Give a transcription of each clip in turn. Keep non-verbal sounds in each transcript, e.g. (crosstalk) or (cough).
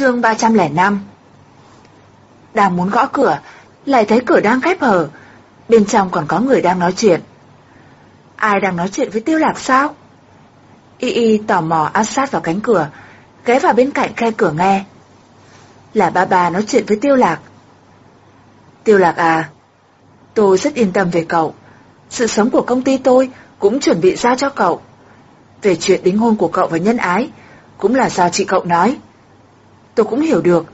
Chương 305 Đang muốn gõ cửa, lại thấy cửa đang khép hở, bên trong còn có người đang nói chuyện. Ai đang nói chuyện với tiêu lạc sao? Y Y tò mò áp sát vào cánh cửa, ghé vào bên cạnh khe cửa nghe. Là ba bà nói chuyện với tiêu lạc. Tiêu lạc à, tôi rất yên tâm về cậu. Sự sống của công ty tôi cũng chuẩn bị ra cho cậu. Về chuyện đính hôn của cậu và nhân ái, cũng là do chị cậu nói. Tôi cũng hiểu được,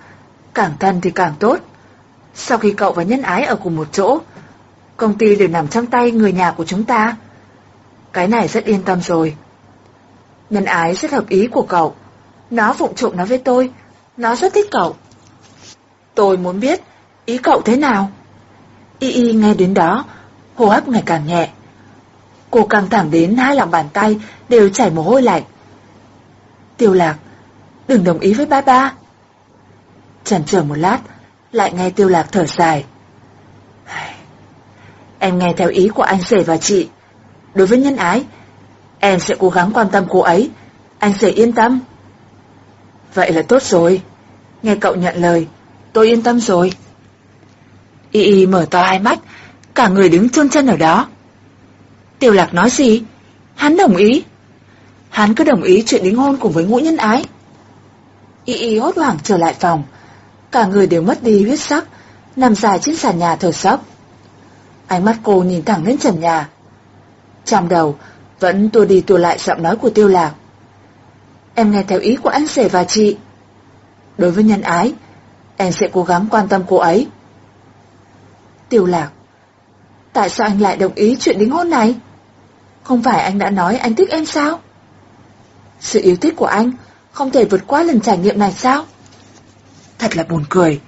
càng thân thì càng tốt. Sau khi cậu và nhân ái ở cùng một chỗ, công ty đều nằm trong tay người nhà của chúng ta. Cái này rất yên tâm rồi. Nhân ái rất hợp ý của cậu. Nó vụng trộm nói với tôi, nó rất thích cậu. Tôi muốn biết ý cậu thế nào. Y Y nghe đến đó, hô hấp ngày càng nhẹ. Cô căng thẳng đến hai lòng bàn tay đều chảy mồ hôi lạnh. Tiêu lạc, đừng đồng ý với ba ba. Chần chờ một lát, lại nghe tiêu lạc thở dài. Em nghe theo ý của anh rể và chị. Đối với nhân ái, em sẽ cố gắng quan tâm cô ấy. Anh rể yên tâm. Vậy là tốt rồi. Nghe cậu nhận lời, tôi yên tâm rồi. Y Y mở to hai mắt, cả người đứng chôn chân ở đó. Tiêu lạc nói gì? Hắn đồng ý. Hắn cứ đồng ý chuyện đính hôn cùng với ngũ nhân ái. Y Y hốt hoảng trở lại phòng. Cả người đều mất đi huyết sắc, nằm dài trên sàn nhà thở sốc. Ánh mắt cô nhìn thẳng lên trần nhà. Trong đầu, vẫn tua đi tua lại giọng nói của tiêu lạc. Em nghe theo ý của anh rể và chị. Đối với nhân ái, em sẽ cố gắng quan tâm cô ấy. Tiêu lạc. Tại sao anh lại đồng ý chuyện đính hôn này? Không phải anh đã nói anh thích em sao? Sự yêu thích của anh không thể vượt qua lần trải nghiệm này sao? Thật là buồn cười.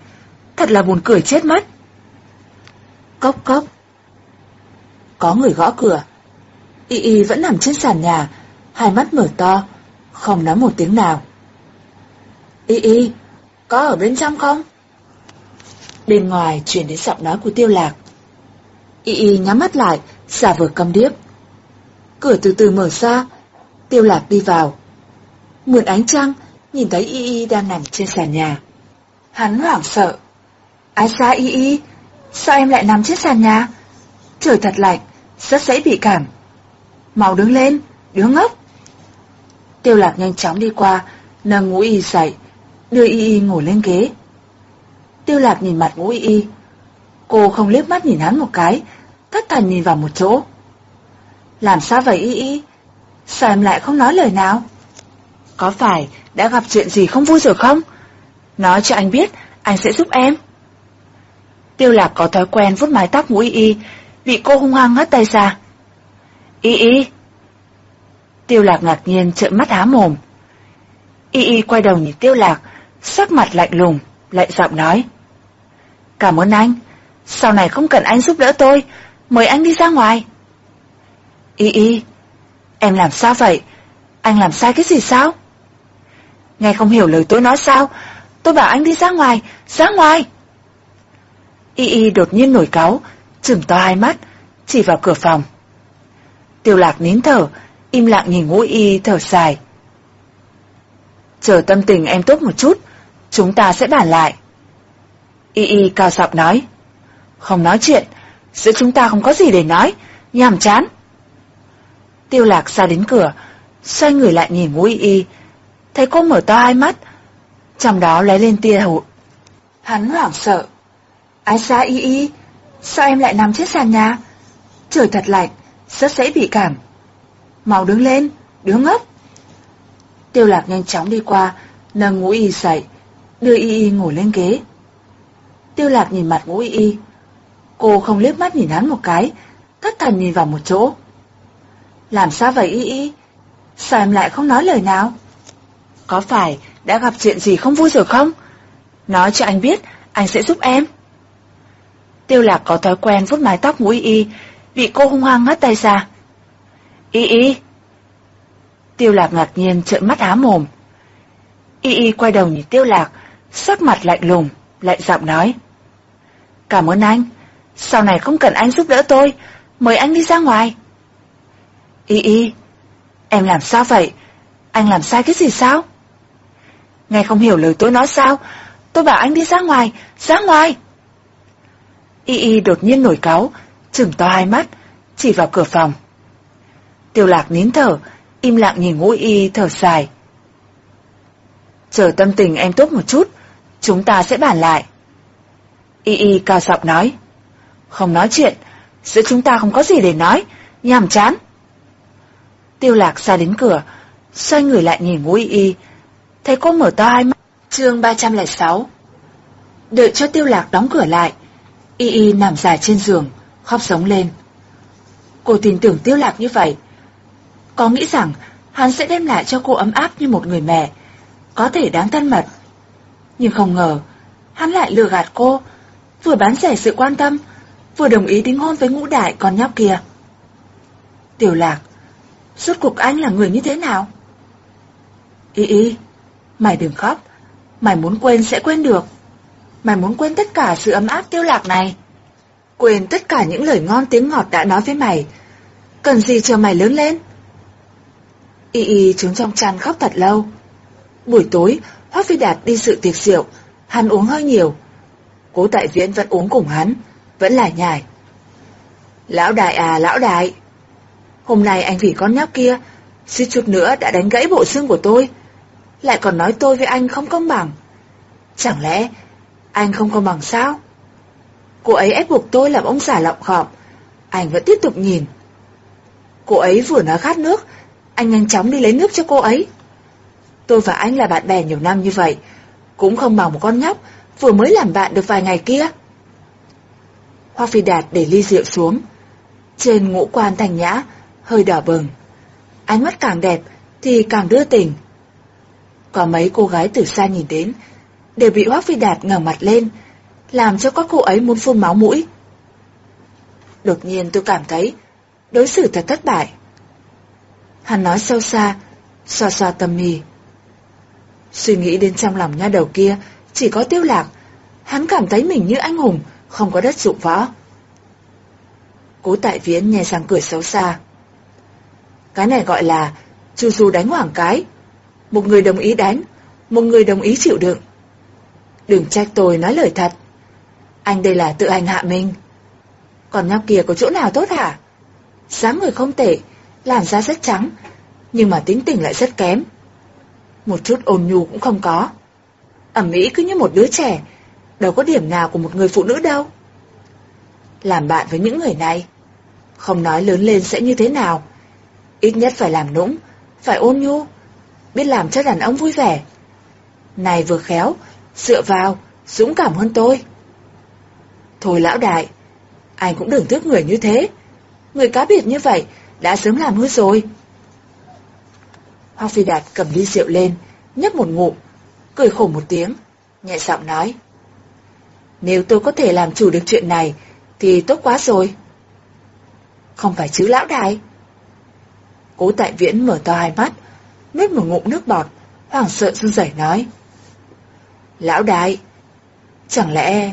Thật là buồn cười chết mất. Cốc cốc. Có người gõ cửa. Y Y vẫn nằm trên sàn nhà, hai mắt mở to, không nói một tiếng nào. Y Y, có ở bên trong không? Bên ngoài chuyển đến giọng nói của tiêu lạc. Y Y nhắm mắt lại, giả vờ câm điếc. Cửa từ từ mở ra, tiêu lạc đi vào. Mượn ánh trăng, nhìn thấy Y Y đang nằm trên sàn nhà. Hắn hoảng sợ. Ai xa Y Y? Sao em lại nằm trên sàn nhà? Trời thật lạnh, rất dễ bị cảm. Mau đứng lên, đứa ngốc. Tiêu lạc nhanh chóng đi qua, nâng ngũ y dậy, đưa y y ngồi lên ghế. Tiêu lạc nhìn mặt ngũ y Cô không liếc mắt nhìn hắn một cái, thất thần nhìn vào một chỗ. Làm sao vậy y y? Sao em lại không nói lời nào? Có phải đã gặp chuyện gì không vui rồi không? Nói cho anh biết, anh sẽ giúp em. Tiêu lạc có thói quen vuốt mái tóc mũi y y, bị cô hung hăng ngắt tay ra. Y y. Tiêu lạc ngạc nhiên trợn mắt há mồm. Y y quay đầu nhìn tiêu lạc, sắc mặt lạnh lùng, lạnh giọng nói. Cảm ơn anh, sau này không cần anh giúp đỡ tôi, mời anh đi ra ngoài. Y y, em làm sao vậy? Anh làm sai cái gì sao? Nghe không hiểu lời tôi nói sao? Tôi bảo anh đi ra ngoài, ra ngoài. Y y đột nhiên nổi cáu, trừng to hai mắt, chỉ vào cửa phòng. Tiêu lạc nín thở, im lặng nhìn ngũ y thở dài. Chờ tâm tình em tốt một chút, chúng ta sẽ bàn lại. Y y cao giọng nói. Không nói chuyện, giữa chúng ta không có gì để nói, nhàm chán. Tiêu lạc ra đến cửa, xoay người lại nhìn ngũ y y, thấy cô mở to hai mắt, trong đó lấy lên tia hụt. Hắn hoảng sợ. ái xa y y, sao em lại nằm trên sàn nhà? Trời thật lạnh, rất dễ bị cảm. Mau đứng lên, đứa ngốc. Tiêu lạc nhanh chóng đi qua, nâng ngũ y dậy, đưa y y ngồi lên ghế. Tiêu lạc nhìn mặt ngũ y y. Cô không liếc mắt nhìn hắn một cái, thất thần nhìn vào một chỗ. Làm sao vậy y y? Sao em lại không nói lời nào? Có phải đã gặp chuyện gì không vui rồi không? Nói cho anh biết, anh sẽ giúp em. Tiêu lạc có thói quen vuốt mái tóc mũi y bị cô hung hăng ngắt tay ra. Y y. Tiêu lạc ngạc nhiên trợn mắt há mồm. Y y quay đầu nhìn tiêu lạc, sắc mặt lạnh lùng, lạnh giọng nói. Cảm ơn anh, sau này không cần anh giúp đỡ tôi, mời anh đi ra ngoài. Y y, em làm sao vậy? Anh làm sai cái gì sao? Nghe không hiểu lời tôi nói sao? Tôi bảo anh đi ra ngoài, ra ngoài. Y Y đột nhiên nổi cáu, chừng to hai mắt, chỉ vào cửa phòng. Tiêu lạc nín thở, im lặng nhìn ngũ Y thở dài. Chờ tâm tình em tốt một chút, chúng ta sẽ bàn lại. Y Y cao giọng nói. Không nói chuyện, giữa chúng ta không có gì để nói, nhàm chán. Tiêu lạc ra đến cửa, xoay người lại nhìn ngũ Y Y, thấy cô mở to hai mắt. Chương 306 Đợi cho tiêu lạc đóng cửa lại, Y Y nằm dài trên giường, khóc sống lên. Cô tin tưởng tiêu lạc như vậy. Có nghĩ rằng hắn sẽ đem lại cho cô ấm áp như một người mẹ, có thể đáng thân mật. Nhưng không ngờ, hắn lại lừa gạt cô, vừa bán rẻ sự quan tâm, vừa đồng ý đính hôn với ngũ đại con nhóc kia. Tiểu lạc, suốt cuộc anh là người như thế nào? Y y, mày đừng khóc, mày muốn quên sẽ quên được. Mày muốn quên tất cả sự ấm áp tiêu lạc này. Quên tất cả những lời ngon tiếng ngọt đã nói với mày. Cần gì chờ mày lớn lên? Y y trốn trong chăn khóc thật lâu. Buổi tối, Hoác Phi Đạt đi sự tiệc rượu, hắn uống hơi nhiều. Cố tại viễn vẫn uống cùng hắn, vẫn là nhài. Lão đại à, lão đại. Hôm nay anh vì con nhóc kia, suýt chút nữa đã đánh gãy bộ xương của tôi. Lại còn nói tôi với anh không công bằng. Chẳng lẽ anh không công bằng sao? Cô ấy ép buộc tôi làm ông giả lọng khọm. Anh vẫn tiếp tục nhìn. Cô ấy vừa nói khát nước, anh nhanh chóng đi lấy nước cho cô ấy. Tôi và anh là bạn bè nhiều năm như vậy, cũng không bằng một con nhóc vừa mới làm bạn được vài ngày kia. Hoa Phi Đạt để ly rượu xuống. Trên ngũ quan thành nhã, hơi đỏ bừng. Ánh mắt càng đẹp thì càng đưa tình. Có mấy cô gái từ xa nhìn đến, đều bị Hoác Phi Đạt ngẩng mặt lên, làm cho các cô ấy muốn phun máu mũi. Đột nhiên tôi cảm thấy đối xử thật thất bại. Hắn nói sâu xa, xoa xoa tâm mì. Suy nghĩ đến trong lòng nha đầu kia, chỉ có tiêu lạc. Hắn cảm thấy mình như anh hùng, không có đất dụng võ. Cố tại viễn nghe sang cười xấu xa. Cái này gọi là chu du đánh hoảng cái. Một người đồng ý đánh, một người đồng ý chịu đựng. Đừng trách tôi nói lời thật. Anh đây là tự hành hạ mình. Còn nhóc kia có chỗ nào tốt hả? Sáng người không tệ, làn da rất trắng, nhưng mà tính tình lại rất kém. Một chút ôn nhu cũng không có. Ẩm mỹ cứ như một đứa trẻ, đâu có điểm nào của một người phụ nữ đâu. Làm bạn với những người này, không nói lớn lên sẽ như thế nào. Ít nhất phải làm nũng, phải ôn nhu, biết làm cho đàn ông vui vẻ. Này vừa khéo, dựa vào, dũng cảm hơn tôi. Thôi lão đại, anh cũng đừng thức người như thế. Người cá biệt như vậy đã sớm làm hư rồi. Hoa Phi Đạt cầm ly rượu lên, nhấp một ngụm, cười khổ một tiếng, nhẹ giọng nói. Nếu tôi có thể làm chủ được chuyện này, thì tốt quá rồi. Không phải chứ lão đại. Cố tại viễn mở to hai mắt, nuốt một ngụm nước bọt, hoảng sợ run rẩy nói. Lão đại, chẳng lẽ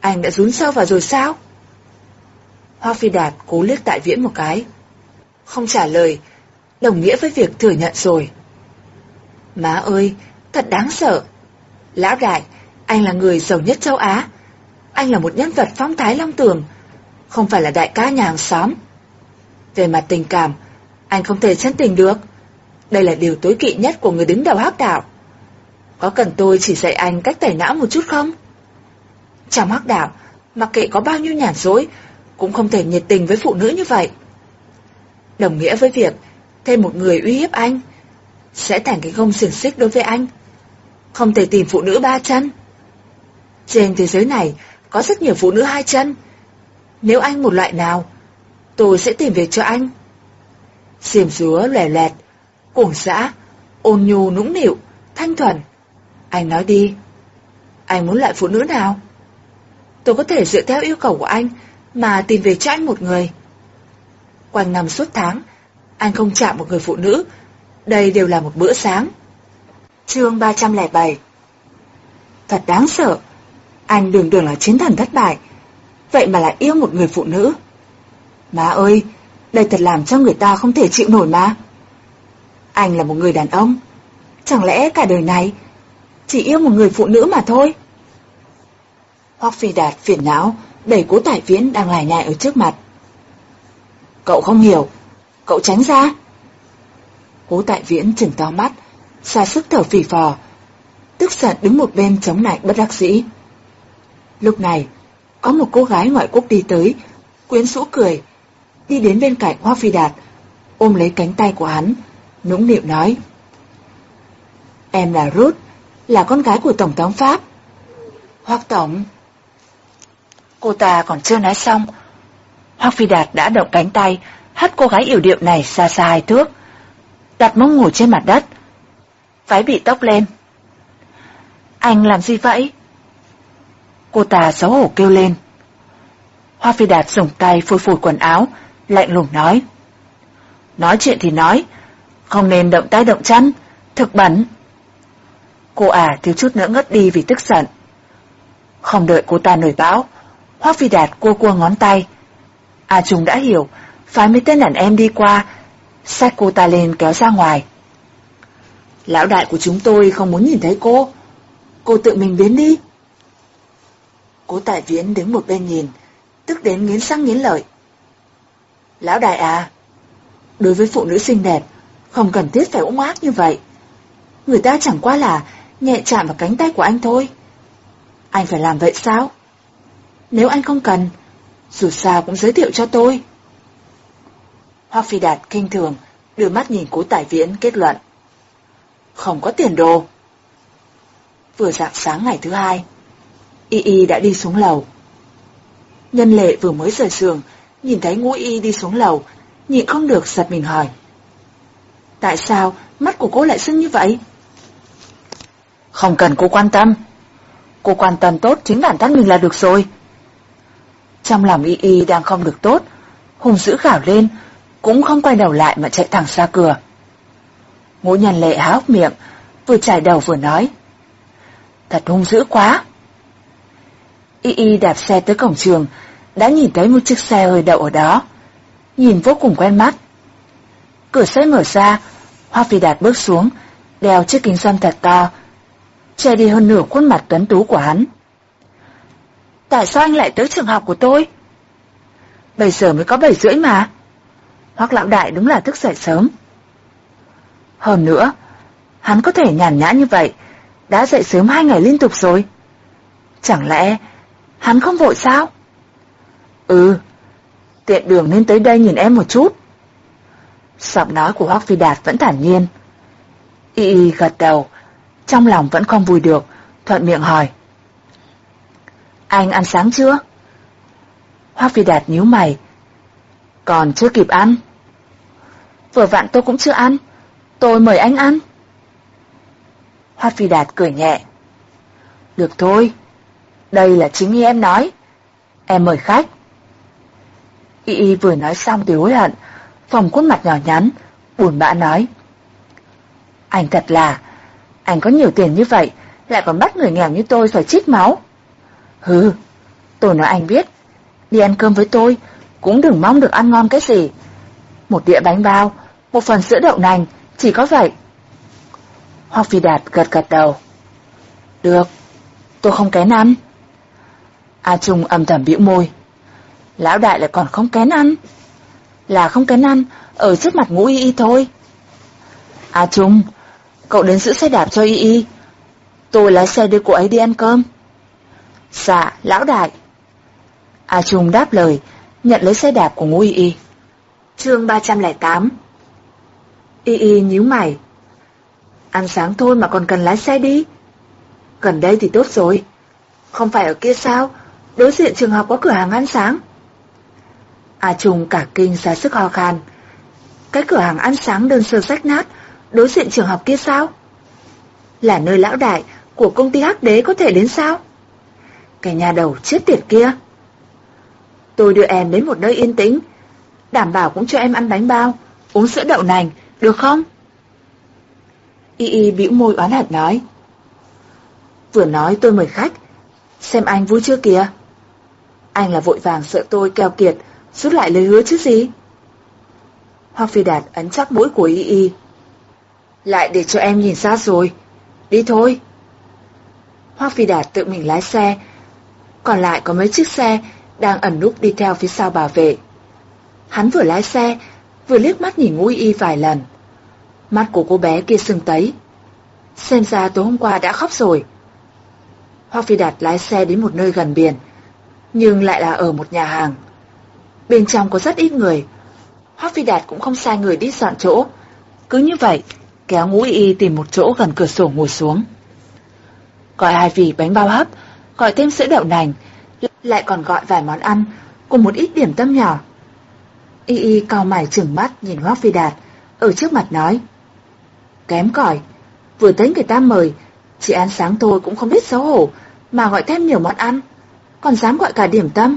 anh đã rún sâu vào rồi sao? Hoa Phi Đạt cố liếc tại viễn một cái. Không trả lời, đồng nghĩa với việc thừa nhận rồi. Má ơi, thật đáng sợ. Lão đại, anh là người giàu nhất châu Á. Anh là một nhân vật phong thái long tường, không phải là đại ca nhà hàng xóm. Về mặt tình cảm, anh không thể chân tình được. Đây là điều tối kỵ nhất của người đứng đầu hắc đạo. Có cần tôi chỉ dạy anh cách tẩy não một chút không? Trong hắc đạo, mặc kệ có bao nhiêu nhàn dối, cũng không thể nhiệt tình với phụ nữ như vậy. Đồng nghĩa với việc thêm một người uy hiếp anh, sẽ thành cái gông xiềng xích đối với anh. Không thể tìm phụ nữ ba chân. Trên thế giới này có rất nhiều phụ nữ hai chân. Nếu anh một loại nào, tôi sẽ tìm việc cho anh. Xiềm rúa lẻ lẹt, cuồng xã, ôn nhu nũng nịu, thanh thuần. Anh nói đi, anh muốn loại phụ nữ nào? Tôi có thể dựa theo yêu cầu của anh mà tìm về cho anh một người. Quanh năm suốt tháng, anh không chạm một người phụ nữ, đây đều là một bữa sáng. Chương 307 Thật đáng sợ, anh đường đường là chiến thần thất bại, vậy mà lại yêu một người phụ nữ. Má ơi, đây thật làm cho người ta không thể chịu nổi mà. Anh là một người đàn ông, Chẳng lẽ cả đời này chỉ yêu một người phụ nữ mà thôi? Hoắc Phi Đạt phiền não, đẩy cố tải viễn đang lải nhại ở trước mặt. Cậu không hiểu, cậu tránh ra. Cố tại viễn chừng to mắt, xa sức thở phì phò, tức giận đứng một bên chống lại bất đắc dĩ. Lúc này, có một cô gái ngoại quốc đi tới, quyến rũ cười, đi đến bên cạnh Hoa Phi Đạt, ôm lấy cánh tay của hắn, nũng nịu nói. Em là Ruth, là con gái của Tổng thống Pháp. Hoác Tổng. Cô ta còn chưa nói xong. Hoác Phi Đạt đã động cánh tay, hất cô gái yểu điệu này xa xa hai thước, đặt mông ngủ trên mặt đất. Váy bị tóc lên. Anh làm gì vậy? Cô ta xấu hổ kêu lên. Hoa Phi Đạt dùng tay phôi phủi quần áo, lạnh lùng nói. Nói chuyện thì nói, không nên động tay động chân, thực bẩn. Cô à thiếu chút nữa ngất đi vì tức giận. Không đợi cô ta nổi bão, Hoác Phi Đạt cua cua ngón tay. À Trung đã hiểu, phái mấy tên đàn em đi qua, xách cô ta lên kéo ra ngoài. Lão đại của chúng tôi không muốn nhìn thấy cô. Cô tự mình biến đi. Cố tài viễn đứng một bên nhìn, tức đến nghiến răng nghiến lợi. Lão đại à, đối với phụ nữ xinh đẹp, không cần thiết phải ôm ác như vậy. Người ta chẳng qua là nhẹ chạm vào cánh tay của anh thôi. Anh phải làm vậy sao? Nếu anh không cần, dù sao cũng giới thiệu cho tôi. Hoa Phi Đạt kinh thường, đưa mắt nhìn cố tài viễn kết luận. Không có tiền đồ. Vừa dạng sáng ngày thứ hai, Y Y đã đi xuống lầu. Nhân lệ vừa mới rời giường, nhìn thấy ngũ Y đi xuống lầu, nhịn không được giật mình hỏi. Tại sao mắt của cô lại sưng như vậy? Không cần cô quan tâm. Cô quan tâm tốt chính bản thân mình là được rồi. Trong lòng Y Y đang không được tốt, hùng dữ gào lên, cũng không quay đầu lại mà chạy thẳng ra cửa. Ngũ nhân lệ há hốc miệng, vừa chải đầu vừa nói. Thật hung dữ quá. Y Y đạp xe tới cổng trường, đã nhìn thấy một chiếc xe hơi đậu ở đó. Nhìn vô cùng quen mắt. Cửa sẽ mở ra, Hoa Phi Đạt bước xuống, đeo chiếc kính râm thật to, che đi hơn nửa khuôn mặt tuấn tú của hắn. Tại sao anh lại tới trường học của tôi? Bây giờ mới có bảy rưỡi mà. Hoác lão đại đúng là thức dậy sớm. Hơn nữa, hắn có thể nhàn nhã như vậy, đã dậy sớm hai ngày liên tục rồi. Chẳng lẽ hắn không vội sao? Ừ, tiện đường nên tới đây nhìn em một chút. Giọng nói của Hoác Phi Đạt vẫn thản nhiên. Y y gật đầu, trong lòng vẫn không vui được, thuận miệng hỏi. Anh ăn sáng chưa? Hoác Phi Đạt nhíu mày. Còn chưa kịp ăn. Vừa vặn tôi cũng chưa ăn. Tôi mời anh ăn. Hoác Phi Đạt cười nhẹ. Được thôi. Đây là chính như em nói. Em mời khách. Y Y vừa nói xong thì hối hận. Phòng khuôn mặt nhỏ nhắn, buồn bã nói. Anh thật là, anh có nhiều tiền như vậy, lại còn bắt người nghèo như tôi phải chích máu. Hừ, tôi nói anh biết, đi ăn cơm với tôi, cũng đừng mong được ăn ngon cái gì. Một đĩa bánh bao, một phần sữa đậu nành, chỉ có vậy. Hoặc Phi Đạt gật gật đầu. Được, tôi không kén ăn. A Trung âm thầm bĩu môi. Lão đại lại còn không kén ăn. Là không kén ăn, ở trước mặt ngũ y y thôi. À Trung, cậu đến giữ xe đạp cho y y. Tôi lái xe đưa cô ấy đi ăn cơm. Dạ, lão đại. A Trung đáp lời, nhận lấy xe đạp của ngũ y y. Chương 308 Y y nhíu mày. Ăn sáng thôi mà còn cần lái xe đi. Gần đây thì tốt rồi. Không phải ở kia sao? Đối diện trường học có cửa hàng ăn sáng. A Trung cả kinh ra sức ho khan. Cái cửa hàng ăn sáng đơn sơ rách nát, đối diện trường học kia sao? Là nơi lão đại của công ty hắc đế có thể đến sao? Cái nhà đầu chết tiệt kia. Tôi đưa em đến một nơi yên tĩnh, đảm bảo cũng cho em ăn bánh bao, uống sữa đậu nành, được không? Y Y bĩu môi oán hận nói. Vừa nói tôi mời khách, xem anh vui chưa kìa. Anh là vội vàng sợ tôi keo kiệt, rút lại lời hứa chứ gì? Hoa Phi Đạt ấn chắc mũi của Y Y. Lại để cho em nhìn xa rồi. Đi thôi. Hoác Phi Đạt tự mình lái xe, còn lại có mấy chiếc xe đang ẩn núp đi theo phía sau bảo vệ. Hắn vừa lái xe, vừa liếc mắt nhìn ngũ y vài lần. Mắt của cô bé kia sưng tấy. Xem ra tối hôm qua đã khóc rồi. Hoác Phi Đạt lái xe đến một nơi gần biển, nhưng lại là ở một nhà hàng. Bên trong có rất ít người. Hoác Phi Đạt cũng không sai người đi dọn chỗ. Cứ như vậy, kéo ngũ y tìm một chỗ gần cửa sổ ngồi xuống. Gọi hai vị bánh bao hấp, gọi thêm sữa đậu nành, lại còn gọi vài món ăn, cùng một ít điểm tâm nhỏ. Y Y cao mày trừng mắt nhìn Hoác Phi Đạt, ở trước mặt nói. Kém cỏi, vừa thấy người ta mời, chị ăn sáng tôi cũng không biết xấu hổ, mà gọi thêm nhiều món ăn, còn dám gọi cả điểm tâm.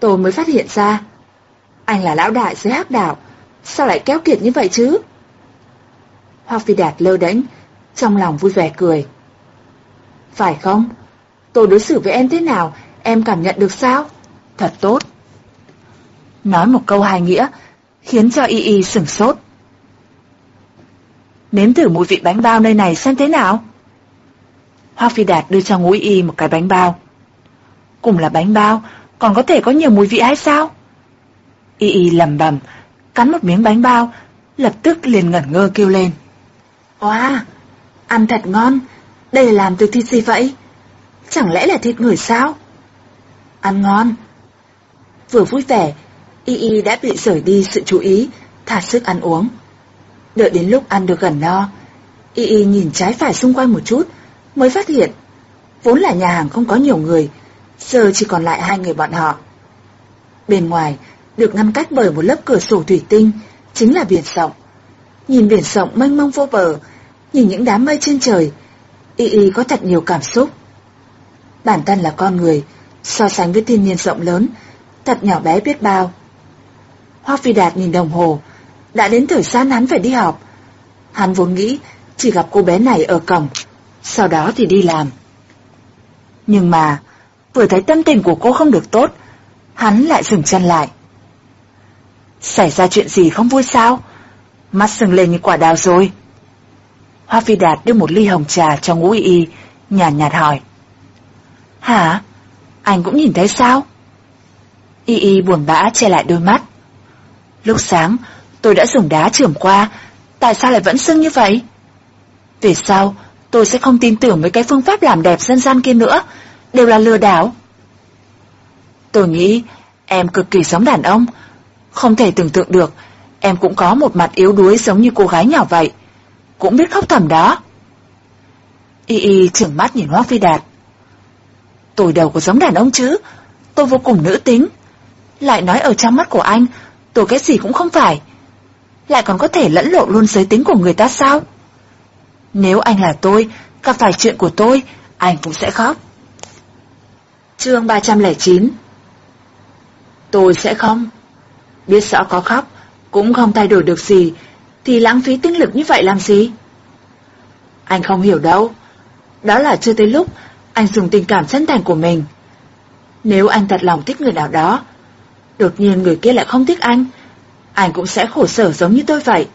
Tôi mới phát hiện ra, anh là lão đại dưới hắc đảo, sao lại kéo kiệt như vậy chứ? hoa Phi Đạt lơ đánh, trong lòng vui vẻ cười. Phải không? Tôi đối xử với em thế nào, em cảm nhận được sao? Thật tốt. Nói một câu hài nghĩa, khiến cho Y Y sửng sốt. Nếm thử mùi vị bánh bao nơi này xem thế nào. Hoa Phi Đạt đưa cho Ngũ Y một cái bánh bao. Cùng là bánh bao, còn có thể có nhiều mùi vị hay sao? Y Y lầm bầm, cắn một miếng bánh bao, lập tức liền ngẩn ngơ kêu lên. Wow, ăn thật ngon, đây là làm từ thịt gì vậy? Chẳng lẽ là thịt người sao? Ăn ngon. Vừa vui vẻ, Y Y đã bị rời đi sự chú ý, thả sức ăn uống. Đợi đến lúc ăn được gần no, Y Y nhìn trái phải xung quanh một chút, mới phát hiện, vốn là nhà hàng không có nhiều người, giờ chỉ còn lại hai người bọn họ. Bên ngoài, được ngăn cách bởi một lớp cửa sổ thủy tinh, chính là biển rộng. Nhìn biển rộng mênh mông vô bờ, nhìn những đám mây trên trời, Y Y có thật nhiều cảm xúc. Bản thân là con người, so sánh với thiên nhiên rộng lớn, thật nhỏ bé biết bao. Hoa Phi Đạt nhìn đồng hồ, đã đến thời gian hắn phải đi học. Hắn vốn nghĩ chỉ gặp cô bé này ở cổng, sau đó thì đi làm. Nhưng mà, vừa thấy tâm tình của cô không được tốt, hắn lại dừng chân lại. Xảy ra chuyện gì không vui sao? Mắt sừng lên như quả đào rồi. Hoa Phi Đạt đưa một ly hồng trà cho ngũ y, nhàn nhạt, nhạt hỏi. Hả? Anh cũng nhìn thấy sao? Y Y buồn bã che lại đôi mắt. Lúc sáng, tôi đã dùng đá trưởng qua, tại sao lại vẫn sưng như vậy? Về sau, tôi sẽ không tin tưởng với cái phương pháp làm đẹp dân gian kia nữa, đều là lừa đảo. Tôi nghĩ em cực kỳ giống đàn ông, không thể tưởng tượng được em cũng có một mặt yếu đuối giống như cô gái nhỏ vậy, cũng biết khóc thầm đó. Y Y trưởng mắt nhìn Hoác Phi Đạt. Tôi đâu có giống đàn ông chứ, tôi vô cùng nữ tính. Lại nói ở trong mắt của anh, tôi cái gì cũng không phải. Lại còn có thể lẫn lộn luôn giới tính của người ta sao? Nếu anh là tôi, gặp phải chuyện của tôi, anh cũng sẽ khóc. Chương 309 Tôi sẽ không. Biết rõ có khóc, cũng không thay đổi được gì, thì lãng phí tinh lực như vậy làm gì? Anh không hiểu đâu. Đó là chưa tới lúc anh dùng tình cảm chân thành của mình. Nếu anh thật lòng thích người nào đó, đột nhiên người kia lại không thích anh, anh cũng sẽ khổ sở giống như tôi vậy.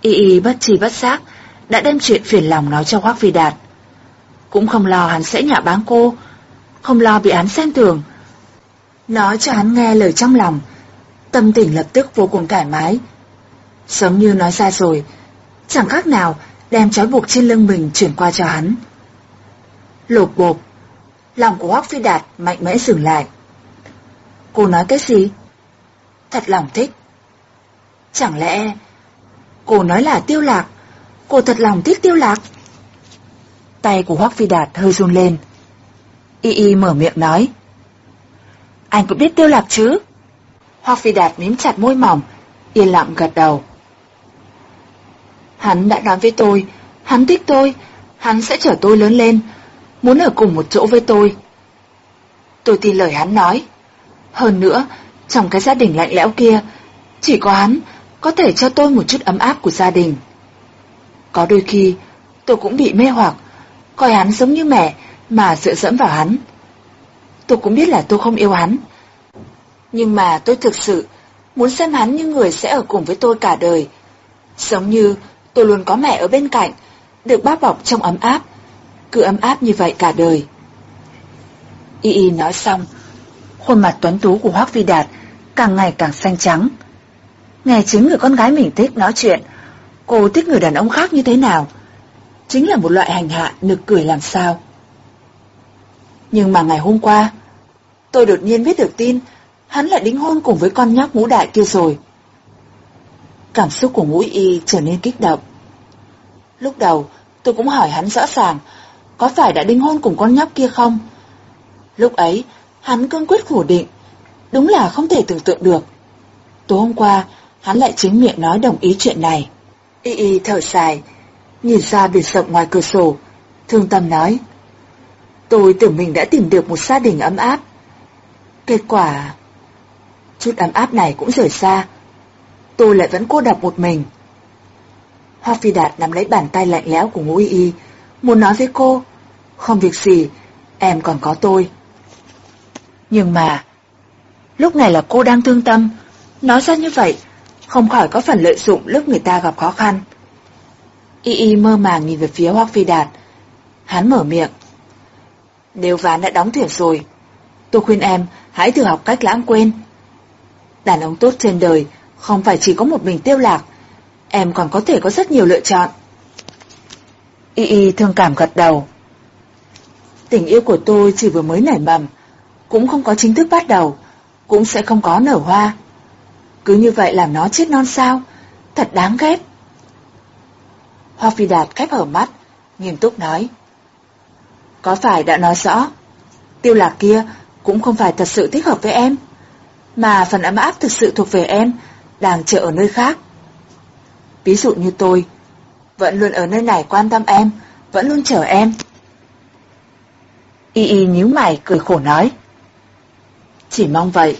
Y y bất trì bất giác, đã đem chuyện phiền lòng nói cho Hoác Phi Đạt. Cũng không lo hắn sẽ nhạ báng cô, không lo bị án xem thường. Nói cho hắn nghe lời trong lòng, tâm tình lập tức vô cùng thoải mái. Giống như nói ra rồi, chẳng khác nào đem trói buộc trên lưng mình chuyển qua cho hắn. Lột bột, lòng của Hoác Phi Đạt mạnh mẽ dừng lại. Cô nói cái gì? Thật lòng thích. Chẳng lẽ cô nói là tiêu lạc? Cô thật lòng thích tiêu lạc? Tay của Hoác Phi Đạt hơi run lên. Y Y mở miệng nói. Anh cũng biết tiêu lạc chứ? Hoa Phi Đạt mím chặt môi mỏng, yên lặng gật đầu. Hắn đã nói với tôi, hắn thích tôi, hắn sẽ chở tôi lớn lên, muốn ở cùng một chỗ với tôi. Tôi tin lời hắn nói. Hơn nữa, trong cái gia đình lạnh lẽo kia, chỉ có hắn có thể cho tôi một chút ấm áp của gia đình. Có đôi khi, tôi cũng bị mê hoặc, coi hắn giống như mẹ mà dựa dẫm vào hắn. Tôi cũng biết là tôi không yêu hắn. Nhưng mà tôi thực sự muốn xem hắn như người sẽ ở cùng với tôi cả đời. Giống như tôi luôn có mẹ ở bên cạnh, được bác bọc trong ấm áp, cứ ấm áp như vậy cả đời. Y Y nói xong, khuôn mặt tuấn tú của Hoác Vi Đạt càng ngày càng xanh trắng. Nghe chính người con gái mình thích nói chuyện, cô thích người đàn ông khác như thế nào? Chính là một loại hành hạ nực cười làm sao. Nhưng mà ngày hôm qua, tôi đột nhiên biết được tin hắn lại đính hôn cùng với con nhóc ngũ đại kia rồi. Cảm xúc của ngũ y trở nên kích động. Lúc đầu, tôi cũng hỏi hắn rõ ràng, có phải đã đính hôn cùng con nhóc kia không? Lúc ấy, hắn cương quyết phủ định, đúng là không thể tưởng tượng được. Tối hôm qua, hắn lại chính miệng nói đồng ý chuyện này. Y y thở dài, nhìn ra biển rộng ngoài cửa sổ, thương tâm nói. Tôi tưởng mình đã tìm được một gia đình ấm áp. Kết quả... Chút ấm áp này cũng rời xa. Tôi lại vẫn cô độc một mình. Hoa Phi Đạt nắm lấy bàn tay lạnh lẽo của Ngũ Y Y, muốn nói với cô, không việc gì, em còn có tôi. Nhưng mà, lúc này là cô đang thương tâm, nói ra như vậy, không khỏi có phần lợi dụng lúc người ta gặp khó khăn. Y Y mơ màng nhìn về phía Hoác Phi Đạt. Hắn mở miệng. Nếu ván đã đóng thuyền rồi, tôi khuyên em hãy thử học cách lãng quên. Đàn ông tốt trên đời không phải chỉ có một mình tiêu lạc, em còn có thể có rất nhiều lựa chọn. Y Y thương cảm gật đầu. Tình yêu của tôi chỉ vừa mới nảy mầm, cũng không có chính thức bắt đầu, cũng sẽ không có nở hoa. Cứ như vậy làm nó chết non sao, thật đáng ghét. Hoa Phi Đạt khép hở mắt, nghiêm túc nói. Có phải đã nói rõ, tiêu lạc kia cũng không phải thật sự thích hợp với em, mà phần ấm áp thực sự thuộc về em, đang chờ ở nơi khác. Ví dụ như tôi, vẫn luôn ở nơi này quan tâm em, vẫn luôn chờ em. Y Y nhíu mày cười khổ nói. Chỉ mong vậy.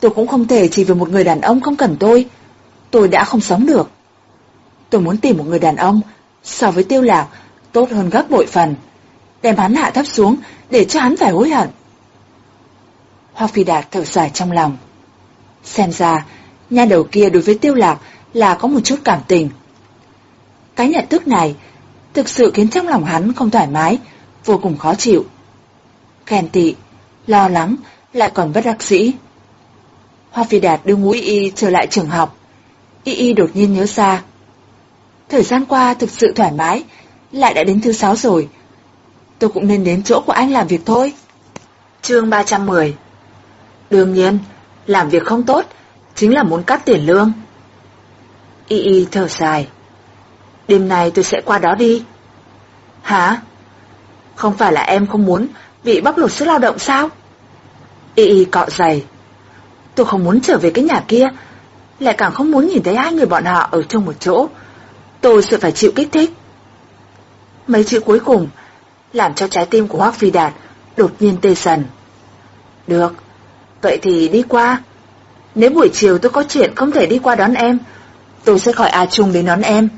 Tôi cũng không thể chỉ vì một người đàn ông không cần tôi. Tôi đã không sống được. Tôi muốn tìm một người đàn ông so với tiêu lạc tốt hơn gấp bội phần. Đem hắn hạ thấp xuống để cho hắn phải hối hận. Hoa Phi Đạt thở dài trong lòng. Xem ra, nha đầu kia đối với tiêu lạc là có một chút cảm tình. Cái nhận thức này thực sự khiến trong lòng hắn không thoải mái, vô cùng khó chịu. Khen tị, lo lắng, lại còn bất đắc dĩ. Hoa Phi Đạt đưa ngũ y trở lại trường học. Y y đột nhiên nhớ ra. Thời gian qua thực sự thoải mái, lại đã đến thứ sáu rồi. Tôi cũng nên đến chỗ của anh làm việc thôi. chương 310 Đương nhiên, làm việc không tốt, chính là muốn cắt tiền lương. Y y thở dài. Đêm nay tôi sẽ qua đó đi. Hả? Không phải là em không muốn bị bóc lột sức lao động sao? Y y cọ giày. Tôi không muốn trở về cái nhà kia, lại càng không muốn nhìn thấy hai người bọn họ ở chung một chỗ. Tôi sợ phải chịu kích thích. Mấy chữ cuối cùng làm cho trái tim của Hoác Phi Đạt đột nhiên tê sần. Được, vậy thì đi qua. Nếu buổi chiều tôi có chuyện không thể đi qua đón em, tôi sẽ gọi A Trung đến đón em.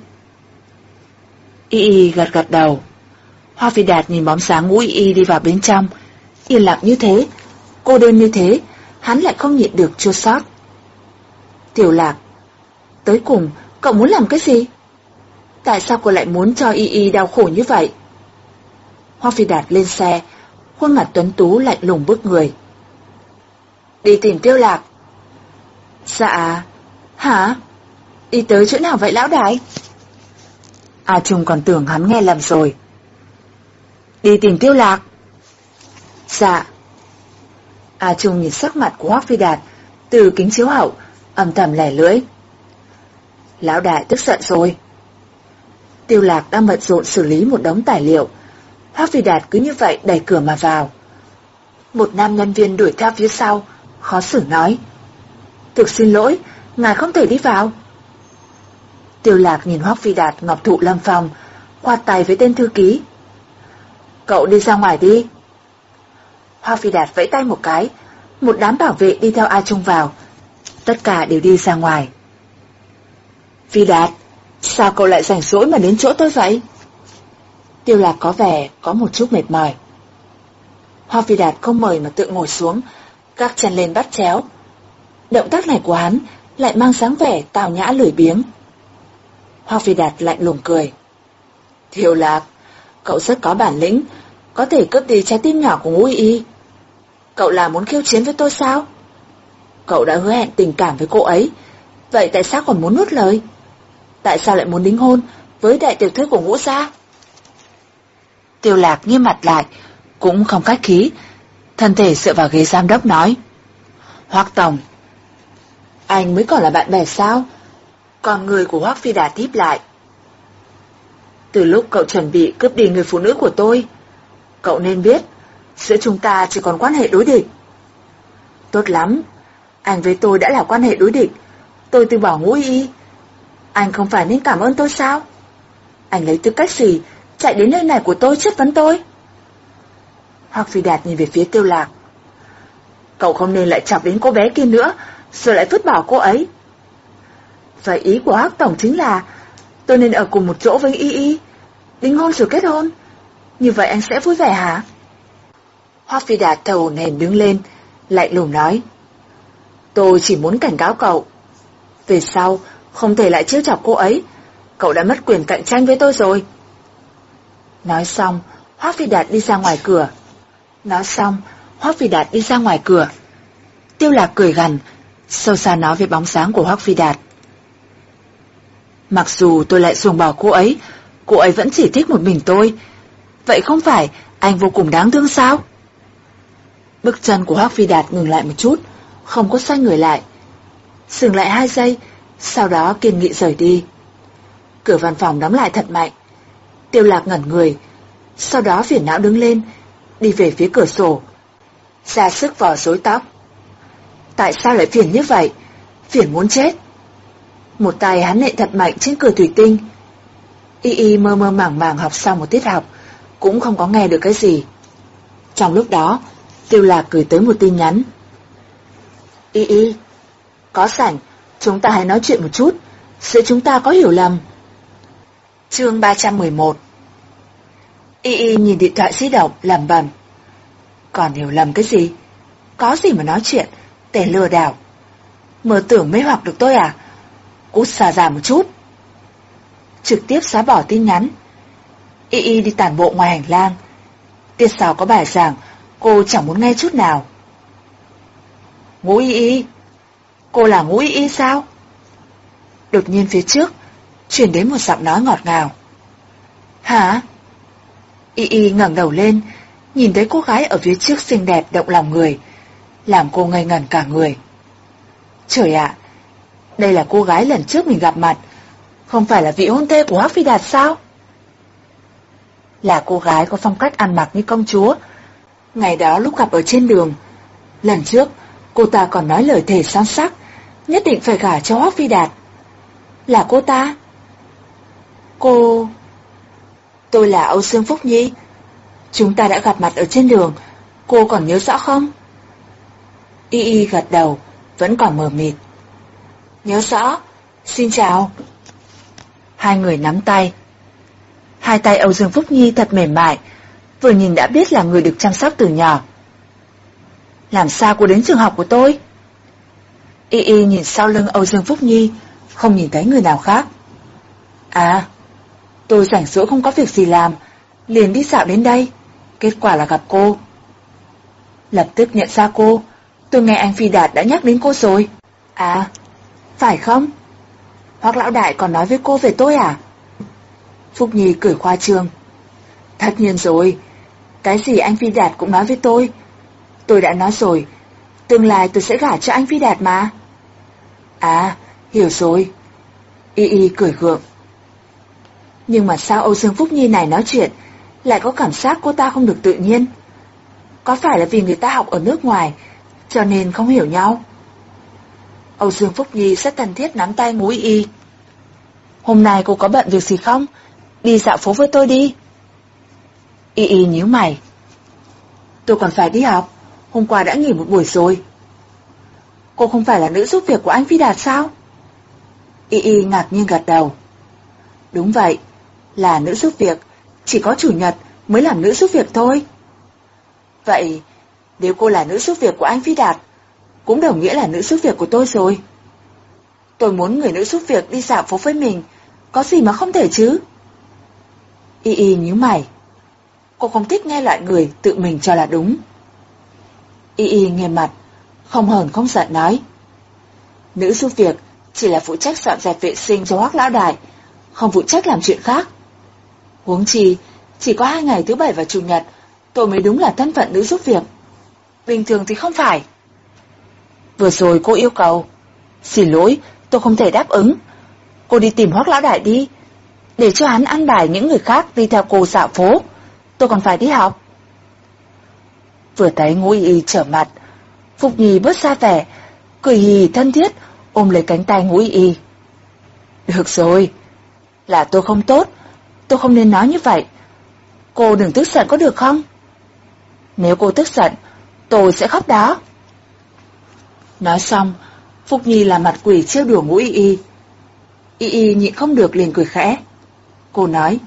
Y Y gật gật đầu. Hoa Phi Đạt nhìn bóng sáng ngũ Y Y đi vào bên trong, yên lặng như thế, cô đơn như thế, hắn lại không nhịn được chua xót. Tiểu Lạc, tới cùng, cậu muốn làm cái gì? Tại sao cô lại muốn cho Y Y đau khổ như vậy? Hoa Phi Đạt lên xe, khuôn mặt tuấn tú lạnh lùng bước người. Đi tìm Tiêu Lạc. Dạ, hả? Đi tới chỗ nào vậy lão đại? A Trung còn tưởng hắn nghe lầm rồi. Đi tìm Tiêu Lạc. Dạ. A Trung nhìn sắc mặt của Hoác Phi Đạt từ kính chiếu hậu, âm thầm lẻ lưỡi. Lão đại tức giận rồi. Tiêu Lạc đang bận rộn xử lý một đống tài liệu. Hoác Phi Đạt cứ như vậy đẩy cửa mà vào. Một nam nhân viên đuổi theo phía sau, khó xử nói. Thực xin lỗi, ngài không thể đi vào. Tiêu Lạc nhìn Hoác Phi Đạt ngọc thụ lâm phòng, quạt tay với tên thư ký. Cậu đi ra ngoài đi. Hoác Phi Đạt vẫy tay một cái, một đám bảo vệ đi theo A Trung vào. Tất cả đều đi ra ngoài. Phi Đạt, sao cậu lại rảnh rỗi mà đến chỗ tôi vậy? Tiêu Lạc có vẻ có một chút mệt mỏi. Hoa Phi Đạt không mời mà tự ngồi xuống, gác chân lên bắt chéo. Động tác này của hắn lại mang sáng vẻ tào nhã lười biếng. Hoa Phi Đạt lạnh lùng cười. Tiêu Lạc, cậu rất có bản lĩnh, có thể cướp đi trái tim nhỏ của ngũ y. Cậu là muốn khiêu chiến với tôi sao? Cậu đã hứa hẹn tình cảm với cô ấy, vậy tại sao còn muốn nuốt lời? Tại sao lại muốn đính hôn với đại tiểu thư của ngũ gia? Tiêu lạc nghiêm mặt lại, cũng không khách khí, thân thể dựa vào ghế giám đốc nói. Hoác Tổng, anh mới còn là bạn bè sao? Còn người của Hoác Phi Đà tiếp lại. Từ lúc cậu chuẩn bị cướp đi người phụ nữ của tôi, cậu nên biết, giữa chúng ta chỉ còn quan hệ đối địch. Tốt lắm, anh với tôi đã là quan hệ đối địch, tôi từ bỏ ngũ y. Anh không phải nên cảm ơn tôi sao? Anh lấy tư cách gì chạy đến nơi này của tôi chất vấn tôi? Hoặc Phi Đạt nhìn về phía tiêu lạc. Cậu không nên lại chọc đến cô bé kia nữa, rồi lại vứt bỏ cô ấy. Vậy ý của Hoác Tổng chính là tôi nên ở cùng một chỗ với Y Y, đính hôn rồi kết hôn. Như vậy anh sẽ vui vẻ hả? Hoác Phi Đạt thầu nền đứng lên, lại lùng nói. Tôi chỉ muốn cảnh cáo cậu. Về sau, không thể lại chiếu chọc cô ấy. Cậu đã mất quyền cạnh tranh với tôi rồi. Nói xong, Hoác Phi Đạt đi ra ngoài cửa. Nói xong, Hoác Phi Đạt đi ra ngoài cửa. Tiêu lạc cười gằn, sâu xa nói về bóng sáng của Hoác Phi Đạt. Mặc dù tôi lại xuồng bỏ cô ấy, cô ấy vẫn chỉ thích một mình tôi. Vậy không phải anh vô cùng đáng thương sao? Bước chân của Hoác Phi Đạt ngừng lại một chút, không có xoay người lại. Dừng lại hai giây, sau đó kiên nghị rời đi. Cửa văn phòng đóng lại thật mạnh. Tiêu lạc ngẩn người, sau đó phiền não đứng lên, đi về phía cửa sổ, ra sức vò rối tóc. Tại sao lại phiền như vậy? Phiền muốn chết. Một tay hắn nện thật mạnh trên cửa thủy tinh. Y y mơ mơ màng màng học xong một tiết học, cũng không có nghe được cái gì. Trong lúc đó, Tiêu Lạc gửi tới một tin nhắn. Y y, có sảnh, chúng ta hãy nói chuyện một chút, sẽ chúng ta có hiểu lầm. Chương 311 Y y nhìn điện thoại di động, lầm bầm. Còn hiểu lầm cái gì? Có gì mà nói chuyện, tên lừa đảo. Mơ tưởng mê hoặc được tôi à? Cút xa ra một chút. Trực tiếp xóa bỏ tin nhắn. Y y đi tản bộ ngoài hành lang. Tiết Sào có bài giảng, cô chẳng muốn nghe chút nào. Ngũ y y. Cô là ngũ y y sao? Đột nhiên phía trước, chuyển đến một giọng nói ngọt ngào. Hả? Y Y ngẩng đầu lên, nhìn thấy cô gái ở phía trước xinh đẹp động lòng người, làm cô ngây ngẩn cả người. Trời ạ, đây là cô gái lần trước mình gặp mặt, không phải là vị hôn thê của Hắc Phi Đạt sao? Là cô gái có phong cách ăn mặc như công chúa. Ngày đó lúc gặp ở trên đường, lần trước cô ta còn nói lời thề son sắc, nhất định phải gả cho Hoắc Phi Đạt. Là cô ta? Cô... Tôi là Âu Sương Phúc Nhi. Chúng ta đã gặp mặt ở trên đường, cô còn nhớ rõ không? Y Y gật đầu, vẫn còn mờ mịt. Nhớ rõ, xin chào. Hai người nắm tay. Hai tay Âu Dương Phúc Nhi thật mềm mại, vừa nhìn đã biết là người được chăm sóc từ nhỏ. Làm sao cô đến trường học của tôi? Y Y nhìn sau lưng Âu Dương Phúc Nhi, không nhìn thấy người nào khác. À, Tôi rảnh rỗi không có việc gì làm, liền đi dạo đến đây. Kết quả là gặp cô. Lập tức nhận ra cô, tôi nghe anh Phi Đạt đã nhắc đến cô rồi. À, phải không? Hoặc lão đại còn nói với cô về tôi à? Phúc Nhi cười khoa trương. Tất nhiên rồi, cái gì anh Phi Đạt cũng nói với tôi. Tôi đã nói rồi, tương lai tôi sẽ gả cho anh Phi Đạt mà. À, hiểu rồi. Y Y cười gượng. Nhưng mà sao Âu Dương Phúc Nhi này nói chuyện lại có cảm giác cô ta không được tự nhiên? Có phải là vì người ta học ở nước ngoài cho nên không hiểu nhau? Âu Dương Phúc Nhi rất thân thiết nắm tay ngũ y. Hôm nay cô có bận việc gì không? Đi dạo phố với tôi đi. Y y nhíu mày. Tôi còn phải đi học, hôm qua đã nghỉ một buổi rồi. Cô không phải là nữ giúp việc của anh Phi Đạt sao? Y y ngạc nhiên gật đầu. Đúng vậy, là nữ giúp việc, chỉ có chủ nhật mới làm nữ giúp việc thôi. Vậy, nếu cô là nữ giúp việc của anh Phi Đạt, cũng đồng nghĩa là nữ giúp việc của tôi rồi. Tôi muốn người nữ giúp việc đi dạo phố với mình, có gì mà không thể chứ? Y y nhíu mày. Cô không thích nghe loại người tự mình cho là đúng. Y y nghe mặt, không hờn không giận nói. Nữ giúp việc chỉ là phụ trách dọn dẹp vệ sinh cho hoác lão đại, không phụ trách làm chuyện khác. Huống chi, chỉ có hai ngày thứ bảy và chủ nhật, tôi mới đúng là thân phận nữ giúp việc. Bình thường thì không phải. Vừa rồi cô yêu cầu. Xin lỗi, tôi không thể đáp ứng. Cô đi tìm hoác lão đại đi, để cho hắn ăn bài những người khác đi theo cô dạo phố. Tôi còn phải đi học. Vừa thấy ngũ y trở mặt, Phục Nhi bớt xa vẻ, cười hì thân thiết, ôm lấy cánh tay ngũ y. Được rồi, là tôi không tốt, tôi không nên nói như vậy. Cô đừng tức giận có được không? Nếu cô tức giận, tôi sẽ khóc đó. Nói xong, Phúc Nhi làm mặt quỷ trêu đùa ngũ y y. Y y nhịn không được liền cười khẽ. Cô nói,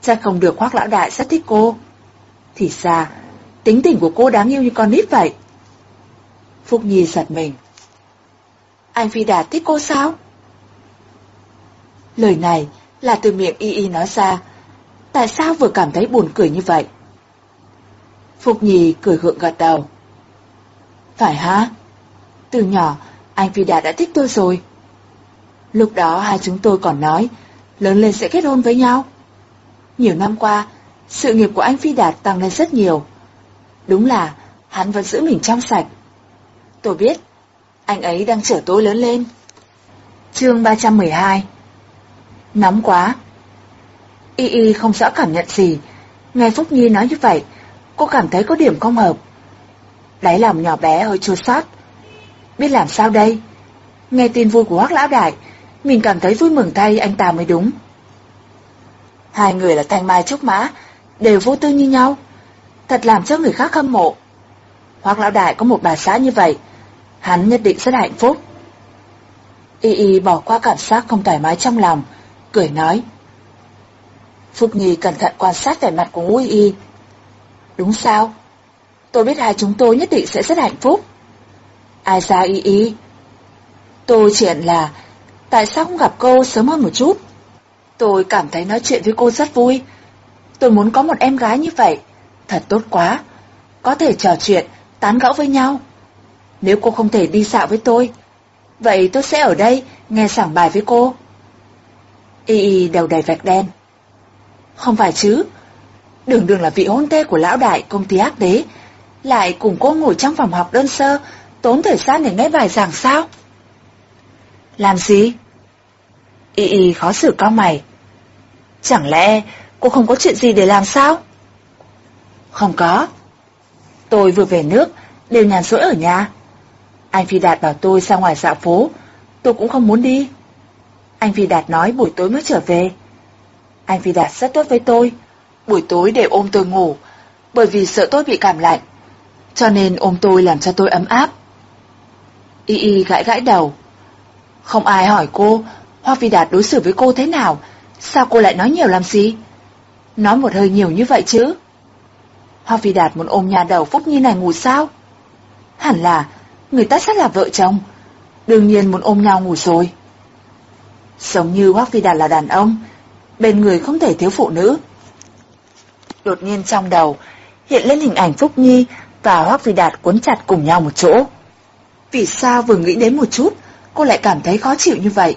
chắc không được khoác lão đại rất thích cô. Thì ra, tính tình của cô đáng yêu như con nít vậy. Phúc Nhi giật mình. Anh Phi Đạt thích cô sao? Lời này là từ miệng Y Y nói ra. Tại sao vừa cảm thấy buồn cười như vậy? Phúc Nhi cười gượng gật đầu. Phải hả? Từ nhỏ, anh Phi Đạt đã thích tôi rồi. Lúc đó hai chúng tôi còn nói, lớn lên sẽ kết hôn với nhau. Nhiều năm qua, sự nghiệp của anh Phi Đạt tăng lên rất nhiều. Đúng là hắn vẫn giữ mình trong sạch. Tôi biết, anh ấy đang chở tôi lớn lên. Chương 312 Nóng quá. Y Y không rõ cảm nhận gì. Nghe Phúc Nhi nói như vậy, cô cảm thấy có điểm không hợp. Đáy lòng nhỏ bé hơi chua xót. Biết làm sao đây? Nghe tin vui của Hoác Lão Đại, mình cảm thấy vui mừng thay anh ta mới đúng. Hai người là Thanh Mai Trúc Mã, đều vô tư như nhau. Thật làm cho người khác hâm mộ. Hoác Lão Đại có một bà xã như vậy, hắn nhất định rất hạnh phúc. Y Y bỏ qua cảm giác không thoải mái trong lòng, cười nói. Phúc Nhi cẩn thận quan sát vẻ mặt của Ngũ Y. Đúng sao? Tôi biết hai chúng tôi nhất định sẽ rất hạnh phúc. Ai ra Y Y? Tôi chuyện là, tại sao không gặp cô sớm hơn một chút? Tôi cảm thấy nói chuyện với cô rất vui. Tôi muốn có một em gái như vậy. Thật tốt quá. Có thể trò chuyện, tán gẫu với nhau. Nếu cô không thể đi dạo với tôi, vậy tôi sẽ ở đây nghe giảng bài với cô. Y y đều đầy vạch đen. Không phải chứ, đường đường là vị hôn thê của lão đại công ty ác đế, lại cùng cô ngồi trong phòng học đơn sơ, tốn thời gian để nghe bài giảng sao? Làm gì? Y y khó xử cao mày. Chẳng lẽ cô không có chuyện gì để làm sao? Không có. Tôi vừa về nước, đều nhàn rỗi ở nhà. Anh Phi Đạt bảo tôi ra ngoài dạo phố, tôi cũng không muốn đi. Anh Phi Đạt nói buổi tối mới trở về. Anh Phi Đạt rất tốt với tôi, buổi tối để ôm tôi ngủ, bởi vì sợ tôi bị cảm lạnh, cho nên ôm tôi làm cho tôi ấm áp. Y Y gãi gãi đầu. Không ai hỏi cô, Hoa Phi Đạt đối xử với cô thế nào, sao cô lại nói nhiều làm gì? Nói một hơi nhiều như vậy chứ. Hoa Phi Đạt muốn ôm nhà đầu Phúc Nhi này ngủ sao? Hẳn là, người ta sẽ là vợ chồng, đương nhiên muốn ôm nhau ngủ rồi. Giống như Hoác Phi Đạt là đàn ông, bên người không thể thiếu phụ nữ. Đột nhiên trong đầu, hiện lên hình ảnh Phúc Nhi và Hoác Phi Đạt cuốn chặt cùng nhau một chỗ. Vì sao vừa nghĩ đến một chút, cô lại cảm thấy khó chịu như vậy?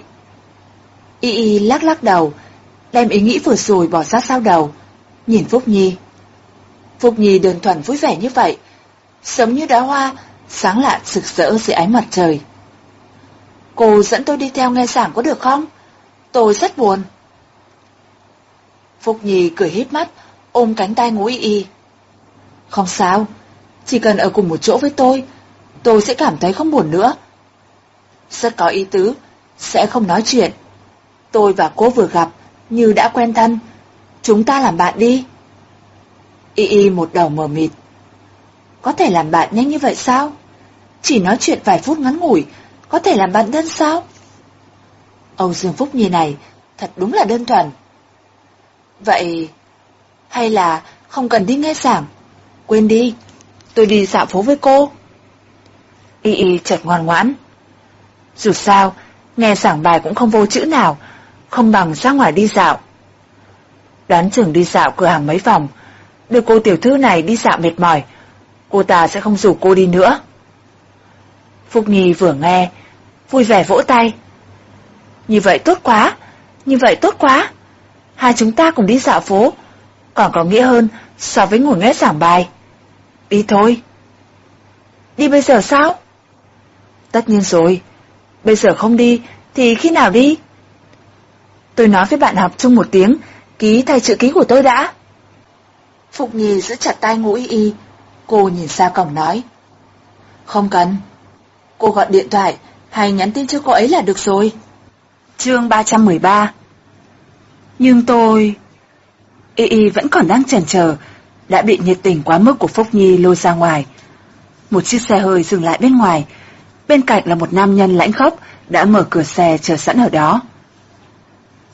Y Y lắc lắc đầu, đem ý nghĩ vừa rồi bỏ ra sau đầu, nhìn Phúc Nhi. Phúc Nhi đơn thuần vui vẻ như vậy, sống như đóa hoa, sáng lạ sực rỡ dưới ánh mặt trời. Cô dẫn tôi đi theo nghe giảng có được không? Tôi rất buồn. Phúc Nhi cười híp mắt, ôm cánh tay ngũ y y. Không sao, chỉ cần ở cùng một chỗ với tôi, tôi sẽ cảm thấy không buồn nữa. Rất có ý tứ, sẽ không nói chuyện. Tôi và cô vừa gặp, như đã quen thân. Chúng ta làm bạn đi. Y y một đầu mờ mịt. Có thể làm bạn nhanh như vậy sao? Chỉ nói chuyện vài phút ngắn ngủi, có thể làm bạn thân sao? Âu Dương Phúc như này, thật đúng là đơn thuần. Vậy, hay là không cần đi nghe giảng? Quên đi, tôi đi dạo phố với cô. Y y chợt ngoan ngoãn. Dù sao, nghe giảng bài cũng không vô chữ nào, không bằng ra ngoài đi dạo. Đoán chừng đi dạo cửa hàng mấy vòng, đưa cô tiểu thư này đi dạo mệt mỏi, cô ta sẽ không rủ cô đi nữa. Phúc Nhi vừa nghe, vui vẻ vỗ tay. Như vậy tốt quá, như vậy tốt quá. Hai chúng ta cùng đi dạo phố, còn có nghĩa hơn so với ngồi nghe giảng bài. Đi thôi. Đi bây giờ sao? Tất nhiên rồi, bây giờ không đi thì khi nào đi? Tôi nói với bạn học chung một tiếng, ký thay chữ ký của tôi đã. Phục Nhi giữ chặt tay ngũ y y, cô nhìn ra cổng nói. Không cần, cô gọi điện thoại hay nhắn tin cho cô ấy là được rồi. Chương 313 Nhưng tôi... Y Y vẫn còn đang chần chờ, đã bị nhiệt tình quá mức của Phúc Nhi lôi ra ngoài. Một chiếc xe hơi dừng lại bên ngoài, bên cạnh là một nam nhân lãnh khốc đã mở cửa xe chờ sẵn ở đó.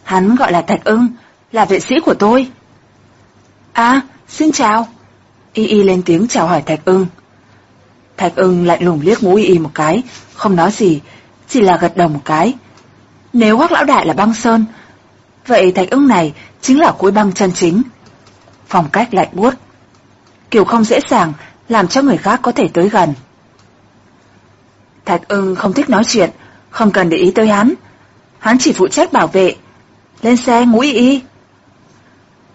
Hắn gọi là Thạch ưng, là vệ sĩ của tôi. À, xin chào. Y Y lên tiếng chào hỏi Thạch ưng. Thạch ưng lại lùng liếc ngũ Y Y một cái, không nói gì, chỉ là gật đầu một cái. Nếu hoác lão đại là băng sơn, vậy Thạch ưng này chính là cuối băng chân chính. Phong cách lạnh buốt. Kiểu không dễ dàng, làm cho người khác có thể tới gần. Thạch ưng không thích nói chuyện, không cần để ý tới hắn. Hắn chỉ phụ trách bảo vệ. Lên xe ngũ y y.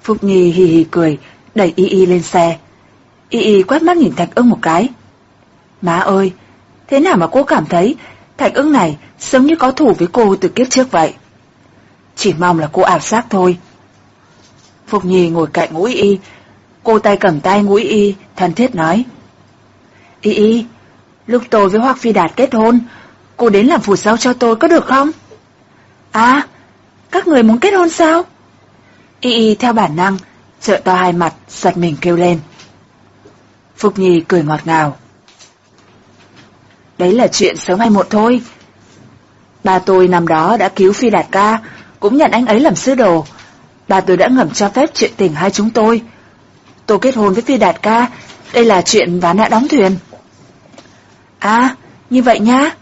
Phúc Nhi hì hì cười, đẩy y y lên xe. Y y quét mắt nhìn Thạch ưng một cái. Má ơi, thế nào mà cô cảm thấy Thạch ưng này giống như có thủ với cô từ kiếp trước vậy? Chỉ mong là cô ảo giác thôi. Phục Nhi ngồi cạnh ngũ y, cô tay cầm tay ngũ y, thân thiết nói. Y y, lúc tôi với Hoác Phi Đạt kết hôn, cô đến làm phù sao cho tôi có được không? À, các người muốn kết hôn sao? Y y theo bản năng, trợ to hai mặt, giật mình kêu lên. Phục Nhi cười ngọt ngào. Đấy là chuyện sớm hay muộn thôi. Ba tôi năm đó đã cứu Phi Đạt ca, cũng nhận anh ấy làm sư đồ. Ba tôi đã ngầm cho phép chuyện tình hai chúng tôi. Tôi kết hôn với Phi Đạt ca, đây là chuyện ván đã đóng thuyền. À, như vậy nhá.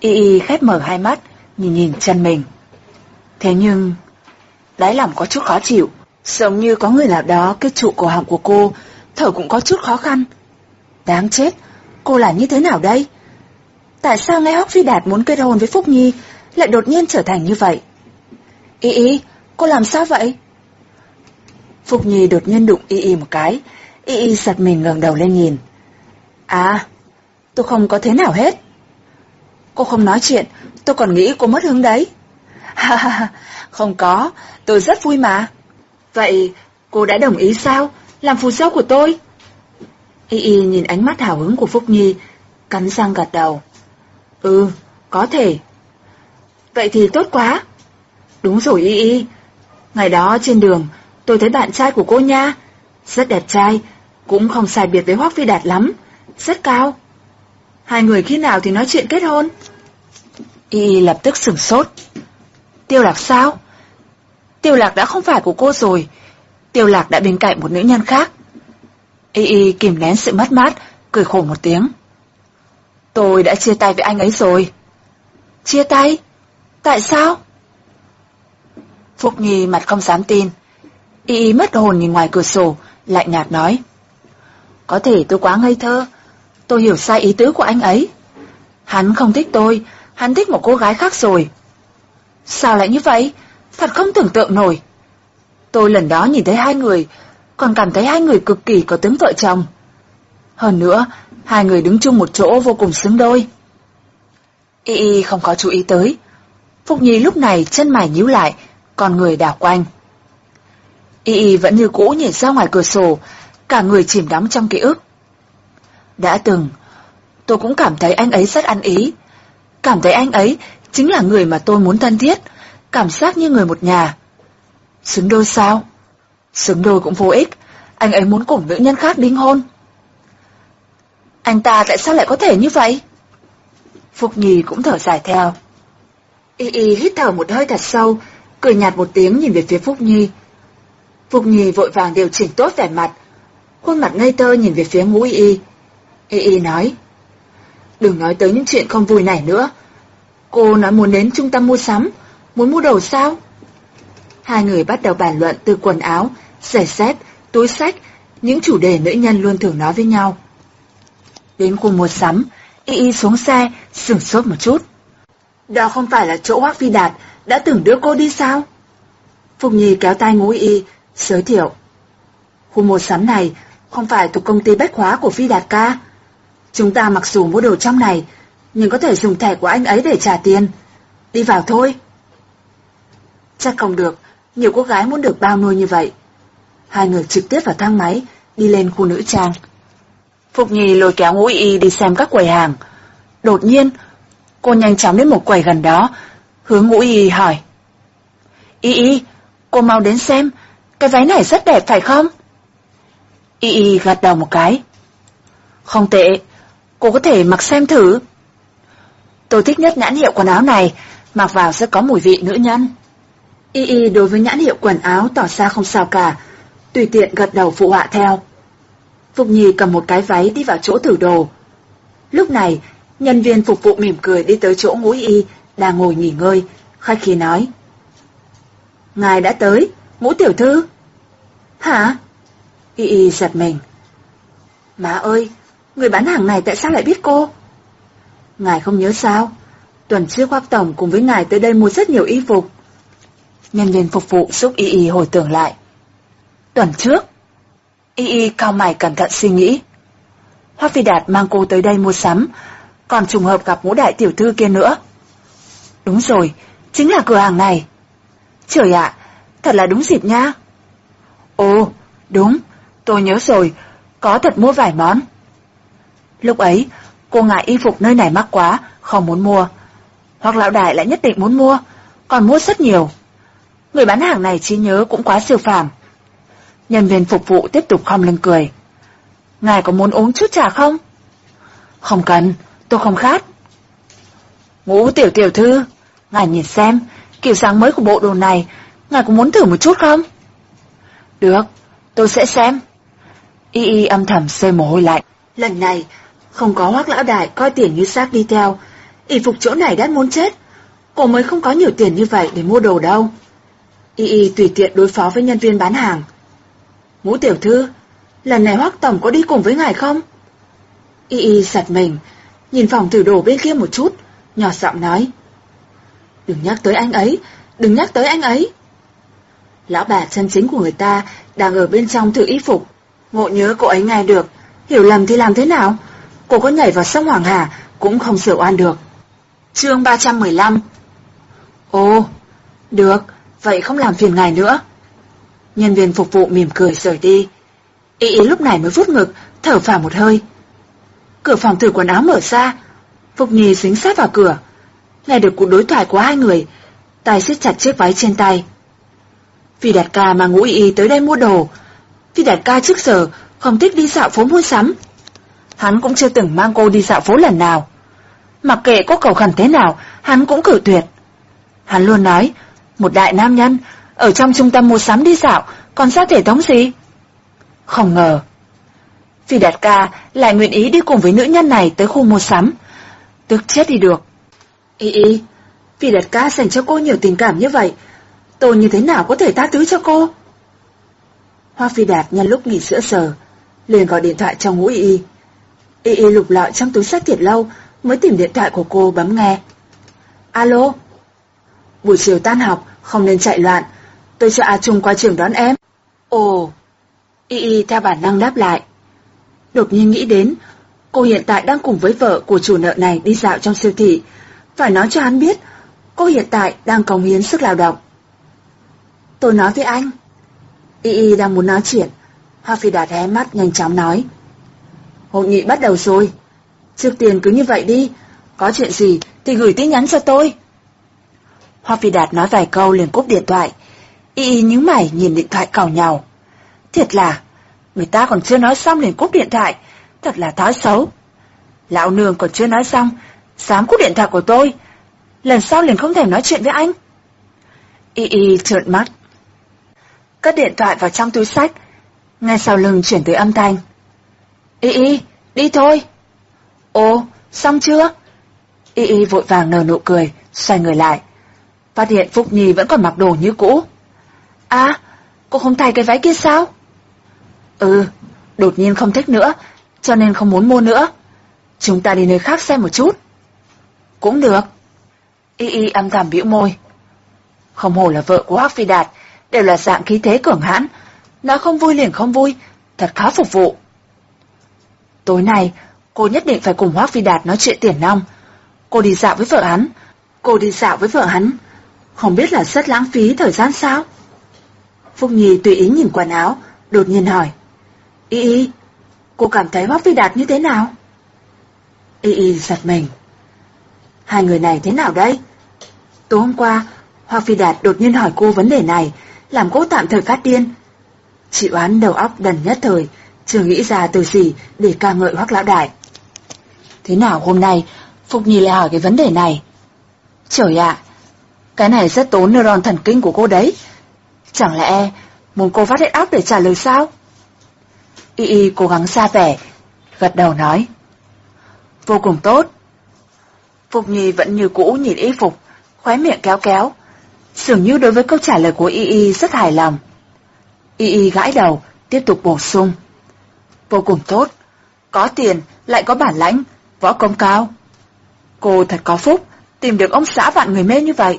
Y y khép mở hai mắt, nhìn nhìn chân mình. Thế nhưng, đáy lòng có chút khó chịu, giống như có người nào đó kết trụ cổ họng của cô, thở cũng có chút khó khăn. Đáng chết, cô là như thế nào đây? Tại sao nghe Hóc Phi Đạt muốn kết hôn với Phúc Nhi lại đột nhiên trở thành như vậy? Y y, cô làm sao vậy? Phúc Nhi đột nhiên đụng Y y một cái, Y y giật mình ngẩng đầu lên nhìn. À, tôi không có thế nào hết. Cô không nói chuyện, tôi còn nghĩ cô mất hứng đấy. (laughs) Ha ha ha, không có, tôi rất vui mà. Vậy, cô đã đồng ý sao? Làm phù dâu của tôi? Y Y nhìn ánh mắt hào hứng của Phúc Nhi, cắn răng gật đầu. Ừ, có thể. Vậy thì tốt quá. Đúng rồi Y Y. Ngày đó trên đường, tôi thấy bạn trai của cô nha. Rất đẹp trai, cũng không sai biệt với Hoác Phi Đạt lắm. Rất cao. Hai người khi nào thì nói chuyện kết hôn? Y Y lập tức sửng sốt. Tiêu lạc sao? Tiêu lạc đã không phải của cô rồi. Tiêu lạc đã bên cạnh một nữ nhân khác. Y Y kìm nén sự mất mát, cười khổ một tiếng. Tôi đã chia tay với anh ấy rồi. Chia tay? Tại sao? Phúc Nhi mặt không dám tin. Y Y mất hồn nhìn ngoài cửa sổ, lạnh nhạt nói. Có thể tôi quá ngây thơ, tôi hiểu sai ý tứ của anh ấy. Hắn không thích tôi, hắn thích một cô gái khác rồi. Sao lại như vậy? Thật không tưởng tượng nổi. Tôi lần đó nhìn thấy hai người, còn cảm thấy hai người cực kỳ có tướng vợ chồng. Hơn nữa, hai người đứng chung một chỗ vô cùng xứng đôi. Y Y không có chú ý tới. Phúc Nhi lúc này chân mày nhíu lại, còn người đảo quanh. Y Y vẫn như cũ nhìn ra ngoài cửa sổ, cả người chìm đắm trong ký ức. Đã từng, tôi cũng cảm thấy anh ấy rất ăn ý. Cảm thấy anh ấy chính là người mà tôi muốn thân thiết, cảm giác như người một nhà. Xứng đôi sao? Xứng đôi cũng vô ích, anh ấy muốn cùng nữ nhân khác đính hôn. Anh ta tại sao lại có thể như vậy? Phục Nhi cũng thở dài theo. Y Y hít thở một hơi thật sâu, cười nhạt một tiếng nhìn về phía Phúc Nhi. Phục Nhi vội vàng điều chỉnh tốt vẻ mặt, khuôn mặt ngây tơ nhìn về phía ngũ Y Y. Y Y nói, đừng nói tới những chuyện không vui này nữa. Cô nói muốn đến trung tâm mua sắm, muốn mua đồ sao? Hai người bắt đầu bàn luận từ quần áo, giày dép, túi sách, những chủ đề nữ nhân luôn thường nói với nhau. Đến khu mua sắm, Y Y xuống xe, sửng sốt một chút. Đó không phải là chỗ Hoác Phi Đạt đã từng đưa cô đi sao? Phục Nhi kéo tay ngũ Y, giới thiệu. Khu mua sắm này không phải thuộc công ty bách hóa của Phi Đạt ca. Chúng ta mặc dù mua đồ trong này, nhưng có thể dùng thẻ của anh ấy để trả tiền. Đi vào thôi. Chắc không được, nhiều cô gái muốn được bao nuôi như vậy. Hai người trực tiếp vào thang máy, đi lên khu nữ trang. Phục Nhi lôi kéo ngũ y đi xem các quầy hàng. Đột nhiên, cô nhanh chóng đến một quầy gần đó, hướng ngũ y hỏi. Y y, cô mau đến xem, cái váy này rất đẹp phải không? Y y gật đầu một cái. Không tệ, cô có thể mặc xem thử. Tôi thích nhất nhãn hiệu quần áo này, mặc vào sẽ có mùi vị nữ nhân. Y y đối với nhãn hiệu quần áo tỏ ra không sao cả, tùy tiện gật đầu phụ họa theo. Phục Nhi cầm một cái váy đi vào chỗ thử đồ. Lúc này, nhân viên phục vụ mỉm cười đi tới chỗ ngũ y, đang ngồi nghỉ ngơi, khách khí nói. Ngài đã tới, ngũ tiểu thư. Hả? Y y giật mình. Má ơi, người bán hàng này tại sao lại biết cô? Ngài không nhớ sao? Tuần trước Hoác Tổng cùng với ngài tới đây mua rất nhiều y phục. Nhân viên phục vụ giúp Y Y hồi tưởng lại. Tuần trước, Y Y cao mày cẩn thận suy nghĩ. Hoa Phi Đạt mang cô tới đây mua sắm, còn trùng hợp gặp ngũ đại tiểu thư kia nữa. Đúng rồi, chính là cửa hàng này. Trời ạ, thật là đúng dịp nha. Ồ, đúng, tôi nhớ rồi, có thật mua vài món. Lúc ấy, cô ngại y phục nơi này mắc quá, không muốn mua. Hoặc lão đại lại nhất định muốn mua, còn mua rất nhiều. Người bán hàng này trí nhớ cũng quá siêu phàm. Nhân viên phục vụ tiếp tục không lưng cười. Ngài có muốn uống chút trà không? Không cần, tôi không khát. Ngũ tiểu tiểu thư, ngài nhìn xem, kiểu sáng mới của bộ đồ này, ngài có muốn thử một chút không? Được, tôi sẽ xem. Y y âm thầm rơi mồ hôi lạnh. Lần này, không có hoác lão đại coi tiền như xác đi theo. Y phục chỗ này đã muốn chết. Cô mới không có nhiều tiền như vậy để mua đồ đâu. Y y tùy tiện đối phó với nhân viên bán hàng. Ngũ tiểu thư, lần này Hoác Tổng có đi cùng với ngài không? Y y sạt mình, nhìn phòng thử đồ bên kia một chút, nhỏ giọng nói. Đừng nhắc tới anh ấy, đừng nhắc tới anh ấy. Lão bà chân chính của người ta đang ở bên trong thử y phục. Ngộ nhớ cô ấy nghe được, hiểu lầm thì làm thế nào? Cô có nhảy vào sông Hoàng Hà cũng không sửa oan được. chương 315 Ồ, được, vậy không làm phiền ngài nữa. Nhân viên phục vụ mỉm cười rời đi. Ý ý lúc này mới vút ngực, thở vào một hơi. Cửa phòng thử quần áo mở ra, Phục Nhi dính sát vào cửa. Nghe được cuộc đối thoại của hai người, tay siết chặt chiếc váy trên tay. Vì đạt ca mà ngũ y tới đây mua đồ. Vì đạt ca trước giờ không thích đi dạo phố mua sắm. Hắn cũng chưa từng mang cô đi dạo phố lần nào. Mặc kệ có cầu khẩn thế nào, hắn cũng cử tuyệt. Hắn luôn nói, một đại nam nhân, ở trong trung tâm mua sắm đi dạo, còn ra thể thống gì? Không ngờ. Phi Đạt Ca lại nguyện ý đi cùng với nữ nhân này tới khu mua sắm. Tức chết đi được. Ý ý, Phi Đạt Ca dành cho cô nhiều tình cảm như vậy. Tôi như thế nào có thể tha thứ cho cô? Hoa Phi Đạt nhân lúc nghỉ sữa giờ, liền gọi điện thoại cho ngũ y y. Y y lục lọi trong túi sách thiệt lâu mới tìm điện thoại của cô bấm nghe. Alo? Buổi chiều tan học, không nên chạy loạn, tôi cho A Trung qua trường đón em. Ồ, Y Y theo bản năng đáp lại. Đột nhiên nghĩ đến, cô hiện tại đang cùng với vợ của chủ nợ này đi dạo trong siêu thị. Phải nói cho hắn biết, cô hiện tại đang cống hiến sức lao động. Tôi nói với anh. Y Y đang muốn nói chuyện. Hoa Phi Đạt hé mắt nhanh chóng nói. Hội nghị bắt đầu rồi. Trước tiên cứ như vậy đi. Có chuyện gì thì gửi tin nhắn cho tôi. Hoa Phi Đạt nói vài câu liền cúp điện thoại. Y y nhíu mày nhìn điện thoại cào nhào. Thiệt là, người ta còn chưa nói xong liền cúp điện thoại, thật là thói xấu. Lão nương còn chưa nói xong, dám cúp điện thoại của tôi, lần sau liền không thèm nói chuyện với anh. Y y trợn mắt. Cất điện thoại vào trong túi sách, ngay sau lưng chuyển tới âm thanh. Y y, đi thôi. Ồ, xong chưa? Y y vội vàng nở nụ cười, xoay người lại. phát hiện Phúc Nhi vẫn còn mặc đồ như cũ. À, cô không thay cái váy kia sao? Ừ, đột nhiên không thích nữa, cho nên không muốn mua nữa. Chúng ta đi nơi khác xem một chút. Cũng được. Y Y âm thầm bĩu môi. Không hồ là vợ của Hoắc Phi Đạt, đều là dạng khí thế cường hãn. Nó không vui liền không vui, thật khó phục vụ. Tối nay, cô nhất định phải cùng Hoắc Phi Đạt nói chuyện tiền nong. Cô đi dạo với vợ hắn. Cô đi dạo với vợ hắn. Không biết là rất lãng phí thời gian sao? Phúc Nhi tùy ý nhìn quần áo, đột nhiên hỏi. Y Y, cô cảm thấy Hoác Phi Đạt như thế nào? Y Y giật mình. Hai người này thế nào đây? Tối hôm qua, Hoác Phi Đạt đột nhiên hỏi cô vấn đề này, làm cô tạm thời phát điên. Chị oán đầu óc đần nhất thời, chưa nghĩ ra từ gì để ca ngợi Hoác Lão Đại. Thế nào hôm nay, Phúc Nhi lại hỏi cái vấn đề này? Trời ạ, cái này rất tốn neuron thần kinh của cô đấy. Chẳng lẽ muốn cô vắt hết óc để trả lời sao? Y Y cố gắng xa vẻ, gật đầu nói. Vô cùng tốt. Phục Nhi vẫn như cũ nhìn y phục, khóe miệng kéo kéo. Dường như đối với câu trả lời của Y Y rất hài lòng. Y Y gãi đầu, tiếp tục bổ sung. Vô cùng tốt, có tiền, lại có bản lãnh, võ công cao. Cô thật có phúc, tìm được ông xã vạn người mê như vậy.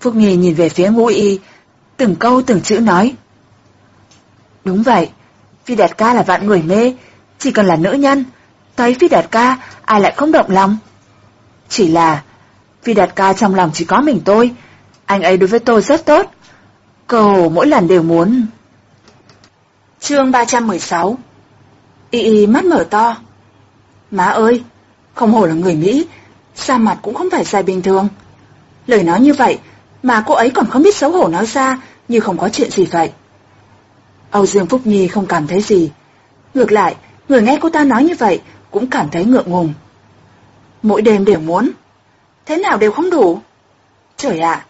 Phúc Nhi nhìn về phía ngũ y, từng câu từng chữ nói. Đúng vậy, Phi Đạt Ca là vạn người mê, chỉ cần là nữ nhân, thấy Phi Đạt Ca ai lại không động lòng. Chỉ là, Phi Đạt Ca trong lòng chỉ có mình tôi, anh ấy đối với tôi rất tốt. Cầu mỗi lần đều muốn. Chương 316 Y Y mắt mở to. Má ơi, không hổ là người Mỹ, da mặt cũng không phải dài bình thường. Lời nói như vậy mà cô ấy còn không biết xấu hổ nói ra như không có chuyện gì vậy. Âu Dương Phúc Nhi không cảm thấy gì. Ngược lại, người nghe cô ta nói như vậy cũng cảm thấy ngượng ngùng. Mỗi đêm đều muốn. Thế nào đều không đủ. Trời ạ,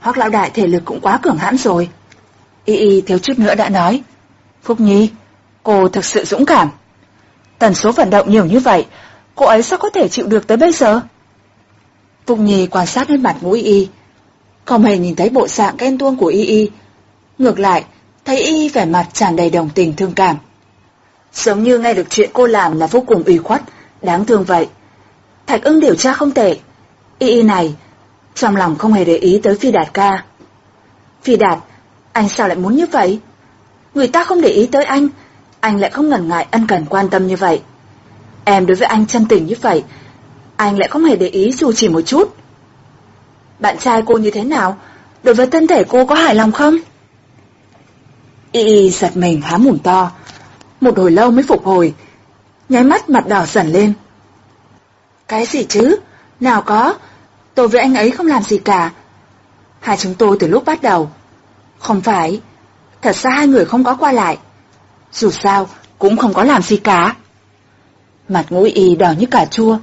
hoặc lão đại thể lực cũng quá cường hãn rồi. Y Y thiếu chút nữa đã nói. Phúc Nhi, cô thực sự dũng cảm. Tần số vận động nhiều như vậy, cô ấy sao có thể chịu được tới bây giờ? Phúc Nhi quan sát lên mặt mũi Y, không hề nhìn thấy bộ dạng ghen tuông của Y Y. Ngược lại, thấy Y vẻ mặt tràn đầy đồng tình thương cảm. Giống như nghe được chuyện cô làm là vô cùng ủy khuất, đáng thương vậy. Thạch ưng điều tra không tệ. Y Y này trong lòng không hề để ý tới Phi Đạt ca. Phi Đạt, anh sao lại muốn như vậy? Người ta không để ý tới anh, anh lại không ngần ngại ân cần quan tâm như vậy. Em đối với anh chân tình như vậy, anh lại không hề để ý dù chỉ một chút. Bạn trai cô như thế nào? Đối với thân thể cô có hài lòng không? Y y giật mình há mồm to, một hồi lâu mới phục hồi, nháy mắt mặt đỏ dần lên. Cái gì chứ? Nào có, tôi với anh ấy không làm gì cả. Hai chúng tôi từ lúc bắt đầu. Không phải, thật ra hai người không có qua lại. Dù sao, cũng không có làm gì cả. Mặt ngũ y đỏ như cà chua.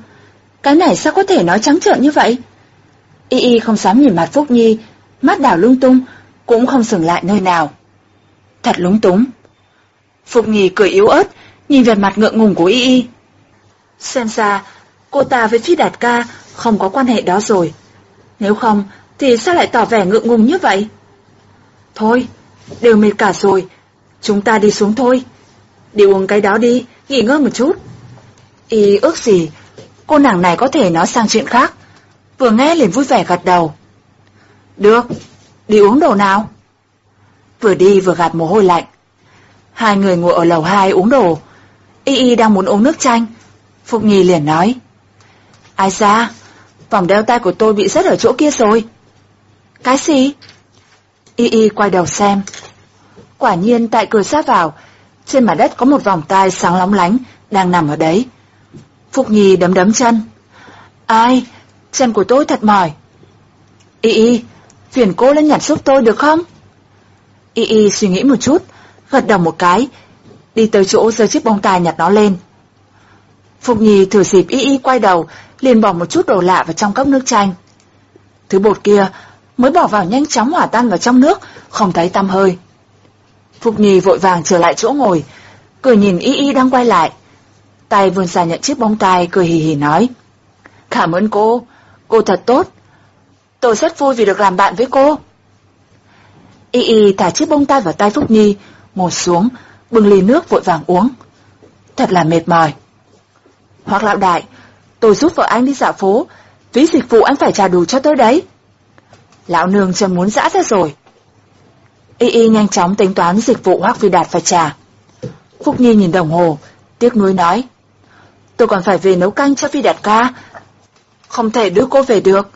Cái này sao có thể nói trắng trợn như vậy? Y y không dám nhìn mặt Phúc Nhi, mắt đảo lung tung, cũng không dừng lại nơi nào. Thật lúng túng. Phúc Nhi cười yếu ớt, nhìn về mặt ngượng ngùng của Y y. Xem ra, cô ta với Phi Đạt Ca không có quan hệ đó rồi. Nếu không, thì sao lại tỏ vẻ ngượng ngùng như vậy? Thôi, đều mệt cả rồi, chúng ta đi xuống thôi. Đi uống cái đó đi, nghỉ ngơi một chút. Y ước gì, cô nàng này có thể nói sang chuyện khác. Vừa nghe liền vui vẻ gật đầu. Được, đi uống đồ nào? Vừa đi vừa gạt mồ hôi lạnh. Hai người ngồi ở lầu hai uống đồ. Y Y đang muốn uống nước chanh. phục Nhi liền nói. Ai ra, vòng đeo tay của tôi bị rớt ở chỗ kia rồi. Cái gì? Y Y quay đầu xem. Quả nhiên tại cửa sát vào, trên mặt đất có một vòng tay sáng lóng lánh, đang nằm ở đấy. phục Nhi đấm đấm chân. Ai? Chân của tôi thật mỏi. Y Y, phiền cô lên nhặt giúp tôi được không? Y Y suy nghĩ một chút, gật đầu một cái, đi tới chỗ giơ chiếc bông tai nhặt nó lên. Phục Nhi thử dịp Y Y quay đầu, liền bỏ một chút đồ lạ vào trong cốc nước chanh. Thứ bột kia mới bỏ vào nhanh chóng hỏa tan vào trong nước, không thấy tăm hơi. Phục Nhi vội vàng trở lại chỗ ngồi, cười nhìn Y Y đang quay lại. Tay vươn ra nhận chiếc bông tai, cười hì hì nói. Cảm ơn cô, cô thật tốt. Tôi rất vui vì được làm bạn với cô. Y Y thả chiếc bông tai vào tay Phúc Nhi, ngồi xuống, bưng ly nước vội vàng uống. Thật là mệt mỏi. Hoặc lão đại, tôi giúp vợ anh đi dạo phố, phí dịch vụ anh phải trả đủ cho tôi đấy. Lão nương chân muốn dã ra rồi. Y Y nhanh chóng tính toán dịch vụ Hoắc Phi Đạt phải trả. Phúc Nhi nhìn đồng hồ, tiếc nuối nói. Tôi còn phải về nấu canh cho Phi Đạt ca. Không thể đưa cô về được.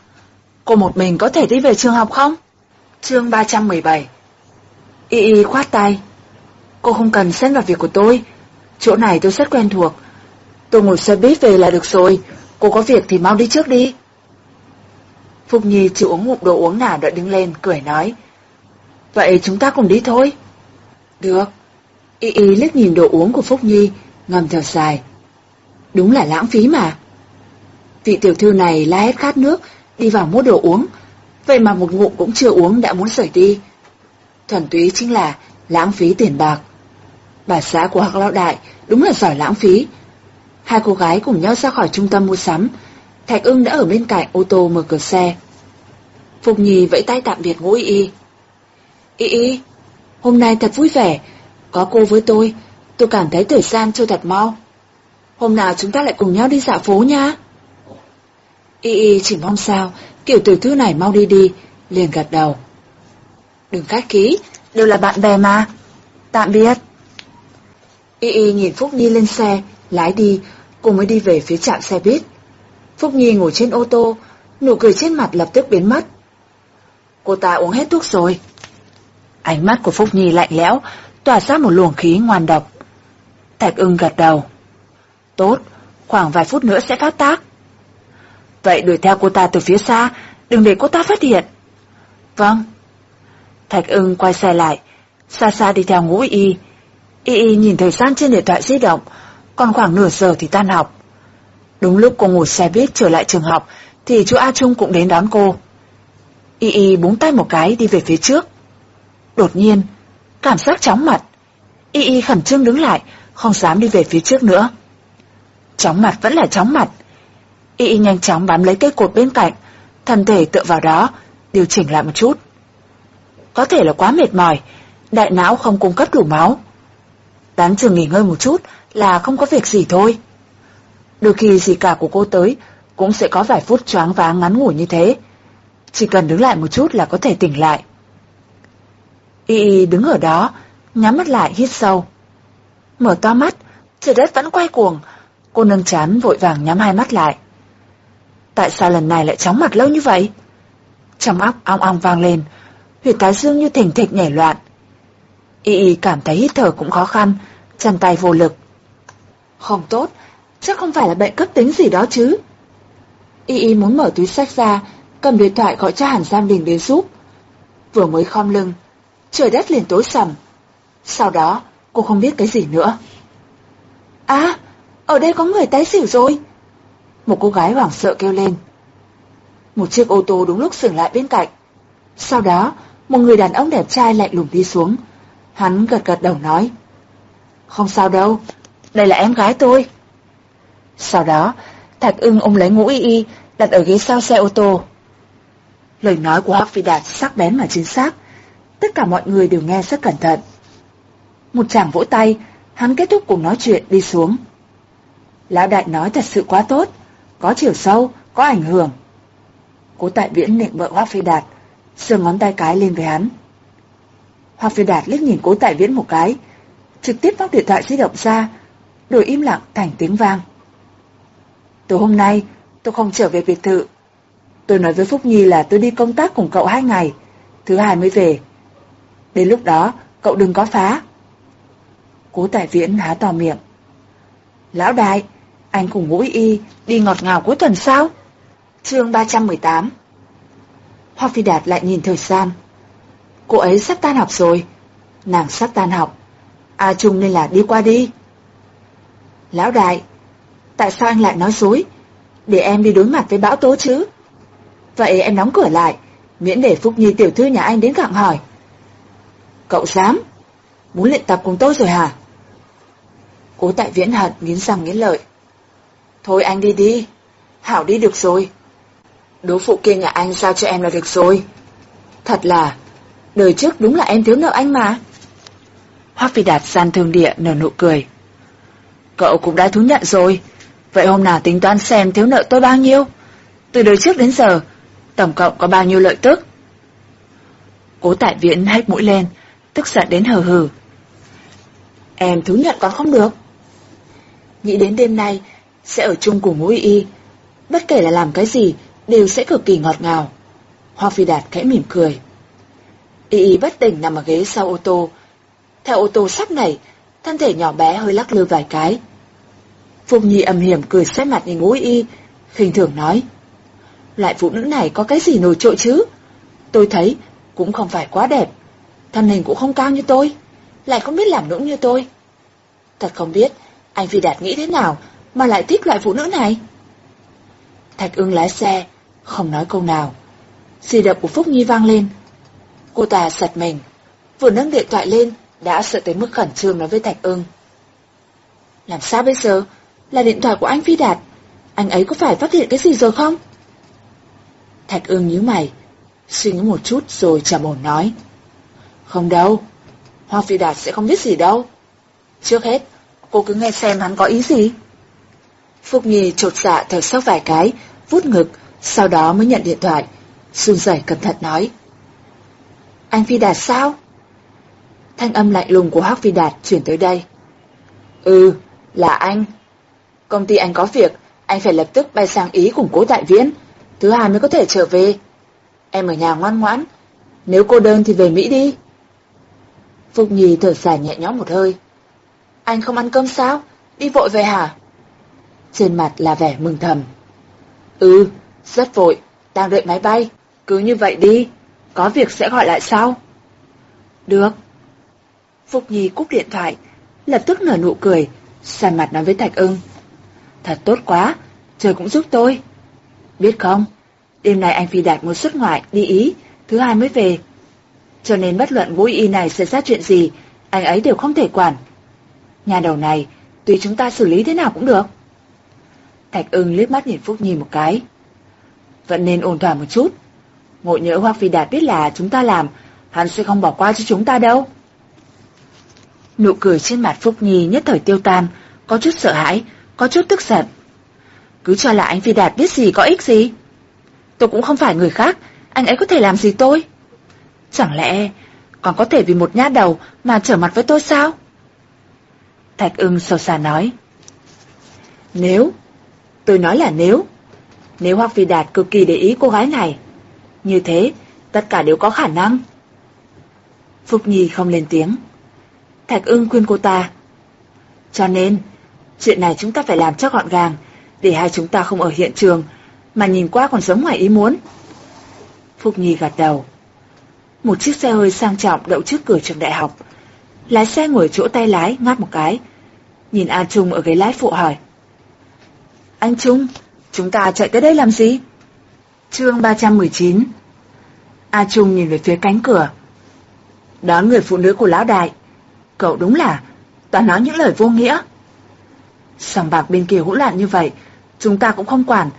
Cô một mình có thể đi về trường học không? Chương 317 Y Y khoát tay. Cô không cần xen vào việc của tôi. Chỗ này tôi rất quen thuộc. Tôi ngồi xe buýt về là được rồi. Cô có việc thì mau đi trước đi. Phúc Nhi chịu uống ngụm đồ uống nào đợi đứng lên, cười nói. Vậy chúng ta cùng đi thôi. Được. Y Y liếc nhìn đồ uống của Phúc Nhi, ngầm thở dài. Đúng là lãng phí mà. Vị tiểu thư này la hết khát nước, đi vào mua đồ uống, vậy mà một ngụm cũng chưa uống đã muốn rời đi. Thuần túy chính là lãng phí tiền bạc. Bà xã của Hạc Lão Đại đúng là giỏi lãng phí. Hai cô gái cùng nhau ra khỏi trung tâm mua sắm, Thạch ưng đã ở bên cạnh ô tô mở cửa xe. Phục Nhi vẫy tay tạm biệt ngũ y. Y y, hôm nay thật vui vẻ, có cô với tôi, tôi cảm thấy thời gian trôi thật mau. Hôm nào chúng ta lại cùng nhau đi dạo phố nha. Y y chỉ mong sao, kiểu tiểu thư này mau đi đi, liền gật đầu. Đừng khách khí, đều là bạn bè mà. Tạm biệt. Y y nhìn Phúc Nhi lên xe, lái đi, cô mới đi về phía trạm xe buýt. Phúc Nhi ngồi trên ô tô, nụ cười trên mặt lập tức biến mất. Cô ta uống hết thuốc rồi. Ánh mắt của Phúc Nhi lạnh lẽo, tỏa ra một luồng khí ngoan độc. Thạch ưng gật đầu. Tốt, khoảng vài phút nữa sẽ phát tác. Vậy đuổi theo cô ta từ phía xa, đừng để cô ta phát hiện. Vâng. Thạch ưng quay xe lại, xa xa đi theo ngũ y. Y y nhìn thời gian trên điện thoại di động, còn khoảng nửa giờ thì tan học. Đúng lúc cô ngồi xe buýt trở lại trường học, thì chú A Trung cũng đến đón cô. Y Y búng tay một cái đi về phía trước. Đột nhiên, cảm giác chóng mặt. Y Y khẩn trương đứng lại, không dám đi về phía trước nữa. Chóng mặt vẫn là chóng mặt. Y Y nhanh chóng bám lấy cây cột bên cạnh, thân thể tựa vào đó, điều chỉnh lại một chút. Có thể là quá mệt mỏi, đại não không cung cấp đủ máu. Đáng chừng nghỉ ngơi một chút là không có việc gì thôi. Đôi khi gì cả của cô tới, cũng sẽ có vài phút choáng váng ngắn ngủi như thế. Chỉ cần đứng lại một chút là có thể tỉnh lại. Y Y đứng ở đó, nhắm mắt lại hít sâu. Mở to mắt, trời đất vẫn quay cuồng, cô nâng chán vội vàng nhắm hai mắt lại. Tại sao lần này lại chóng mặt lâu như vậy? Trong óc ong ong vang lên, huyệt thái dương như thỉnh thịch nhảy loạn. Y Y cảm thấy hít thở cũng khó khăn, chân tay vô lực. Không tốt, chắc không phải là bệnh cấp tính gì đó chứ. Y Y muốn mở túi sách ra, cầm điện thoại gọi cho Hàn Giam Đình đến giúp. Vừa mới khom lưng, trời đất liền tối sầm. Sau đó, cô không biết cái gì nữa. À, ở đây có người tái xỉu rồi. Một cô gái hoảng sợ kêu lên. Một chiếc ô tô đúng lúc dừng lại bên cạnh. Sau đó, một người đàn ông đẹp trai lạnh lùng đi xuống. Hắn gật gật đầu nói. Không sao đâu, đây là em gái tôi. Sau đó, Thạch ưng ôm lấy ngũ y y, đặt ở ghế sau xe ô tô. Lời nói của Hắc Phi Đạt sắc bén mà chính xác, tất cả mọi người đều nghe rất cẩn thận. Một chàng vỗ tay, hắn kết thúc cuộc nói chuyện đi xuống. Lão đại nói thật sự quá tốt, có chiều sâu, có ảnh hưởng. Cố tại viễn nịnh vợ Hoa Phi Đạt, sờ ngón tay cái lên với hắn. Hoa Phi Đạt liếc nhìn cố tại viễn một cái, trực tiếp bóc điện thoại di động ra, đổi im lặng thành tiếng vang. Từ hôm nay, tôi không trở về biệt thự. Tôi nói với Phúc Nhi là tôi đi công tác cùng cậu hai ngày, thứ hai mới về. Đến lúc đó, cậu đừng có phá. Cố Tại Viễn há to miệng. Lão đại, anh cùng ngũ y đi ngọt ngào cuối tuần sao? chương 318 Hoa Phi Đạt lại nhìn thời gian. Cô ấy sắp tan học rồi. Nàng sắp tan học. A Trung nên là đi qua đi. Lão đại, tại sao anh lại nói dối? Để em đi đối mặt với bão tố chứ. Vậy em đóng cửa lại, miễn để Phúc Nhi tiểu thư nhà anh đến gặng hỏi. Cậu dám? Muốn luyện tập cùng tôi rồi hả? Cố tại viễn hận nghiến răng nghiến lợi. Thôi anh đi đi, Hảo đi được rồi. Đố phụ kia nhà anh giao cho em là được rồi. Thật là, đời trước đúng là em thiếu nợ anh mà. Hoác Phi Đạt gian thương địa nở nụ cười. Cậu cũng đã thú nhận rồi, vậy hôm nào tính toán xem thiếu nợ tôi bao nhiêu? Từ đời trước đến giờ, tổng cộng có bao nhiêu lợi tức? Cố tại viễn hét mũi lên, tức giận đến hờ hừ. Em thú nhận còn không được. Nghĩ đến đêm nay, sẽ ở chung cùng mũi y, bất kể là làm cái gì, đều sẽ cực kỳ ngọt ngào. Hoa Phi Đạt khẽ mỉm cười. Y y bất tỉnh nằm ở ghế sau ô tô. Theo ô tô sắp nảy, thân thể nhỏ bé hơi lắc lư vài cái. Phùng Nhi âm hiểm cười xét mặt nhìn mũi y, khinh thường nói. Loại phụ nữ này có cái gì nổi trội chứ? Tôi thấy cũng không phải quá đẹp, thân hình cũng không cao như tôi, lại không biết làm nũng như tôi. Thật không biết anh Phi Đạt nghĩ thế nào mà lại thích loại phụ nữ này. Thạch ưng lái xe, không nói câu nào. Xì động của Phúc Nhi vang lên. Cô ta giật mình, vừa nâng điện thoại lên, đã sợ tới mức khẩn trương nói với Thạch ưng. Làm sao bây giờ? Là điện thoại của anh Phi Đạt. Anh ấy có phải phát hiện cái gì rồi không? Thạch ưng nhíu mày, suy nghĩ một chút rồi trầm ổn nói. Không đâu, Hoa Phi Đạt sẽ không biết gì đâu. Trước hết, cô cứ nghe xem hắn có ý gì. Phúc Nhi trột dạ thở sốc vài cái, vút ngực, sau đó mới nhận điện thoại. Xuân rẩy cẩn thận nói. Anh Phi Đạt sao? Thanh âm lạnh lùng của Hắc Phi Đạt chuyển tới đây. Ừ, là anh. Công ty anh có việc, anh phải lập tức bay sang Ý củng cố tại viễn. Thứ hai mới có thể trở về. Em ở nhà ngoan ngoãn. Nếu cô đơn thì về Mỹ đi. Phúc Nhi thở dài nhẹ nhõm một hơi. Anh không ăn cơm sao? Đi vội về hả? Trên mặt là vẻ mừng thầm. Ừ, rất vội, đang đợi máy bay. Cứ như vậy đi, có việc sẽ gọi lại sau. Được. Phúc Nhi cúp điện thoại, lập tức nở nụ cười, sàn mặt nói với Thạch ưng. Thật tốt quá, trời cũng giúp tôi. Biết không, đêm nay anh Phi Đạt một xuất ngoại, đi Ý, thứ hai mới về. Cho nên bất luận vũ y này xảy ra chuyện gì, anh ấy đều không thể quản. Nhà đầu này, tùy chúng ta xử lý thế nào cũng được. Thạch ưng liếc mắt nhìn Phúc Nhi một cái. Vẫn nên ổn thỏa một chút. Ngộ nhỡ Hoa Phi Đạt biết là chúng ta làm, hắn sẽ không bỏ qua cho chúng ta đâu. Nụ cười trên mặt Phúc Nhi nhất thời tiêu tan, có chút sợ hãi, có chút tức giận. Cứ cho là anh Phi Đạt biết gì có ích gì. Tôi cũng không phải người khác, anh ấy có thể làm gì tôi? Chẳng lẽ còn có thể vì một nhát đầu mà trở mặt với tôi sao? Thạch ưng sầu xa nói. Nếu, tôi nói là nếu, nếu Hoác Phi Đạt cực kỳ để ý cô gái này, như thế tất cả đều có khả năng. Phúc Nhi không lên tiếng. Thạch ưng khuyên cô ta. Cho nên, chuyện này chúng ta phải làm cho gọn gàng, để hai chúng ta không ở hiện trường, mà nhìn qua còn giống ngoài ý muốn. Phúc Nhi gật đầu. Một chiếc xe hơi sang trọng đậu trước cửa trường đại học. Lái xe ngồi chỗ tay lái ngáp một cái. Nhìn A Trung ở ghế lái phụ hỏi. Anh Trung, chúng ta chạy tới đây làm gì? Chương 319 A Trung nhìn về phía cánh cửa. Đó người phụ nữ của lão đại. Cậu đúng là toàn nói những lời vô nghĩa. Sòng bạc bên kia hỗn loạn như vậy, chúng ta cũng không quản.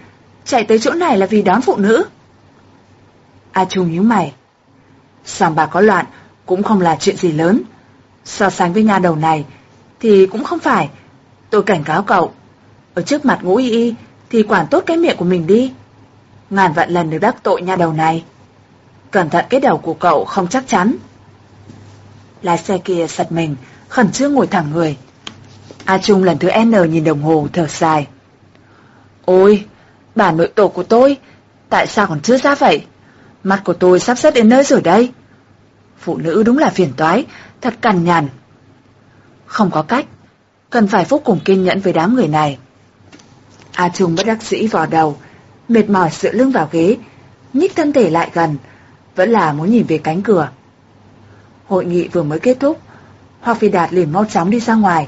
Chạy tới chỗ này là vì đón phụ nữ. A Trung nhíu mày. Sòng bạc có loạn cũng không là chuyện gì lớn. So sánh với nhà đầu này thì cũng không phải. Tôi cảnh cáo cậu. Ở trước mặt ngũ y y thì quản tốt cái miệng của mình đi. Ngàn vạn lần được đắc tội nhà đầu này. Cẩn thận cái đầu của cậu không chắc chắn. Lái xe kia sật mình, khẩn trương ngồi thẳng người. A Trung lần thứ N nhìn đồng hồ thở dài. Ôi, bà nội tổ của tôi, tại sao còn chưa ra vậy? Mắt của tôi sắp xếp đến nơi rồi đây. Phụ nữ đúng là phiền toái, thật cằn nhằn. Không có cách, cần phải vô cùng kiên nhẫn với đám người này. A Trung bất đắc dĩ vò đầu, mệt mỏi dựa lưng vào ghế, nhích thân thể lại gần, vẫn là muốn nhìn về cánh cửa. Hội nghị vừa mới kết thúc, Hoắc Phi Đạt liền mau chóng đi ra ngoài.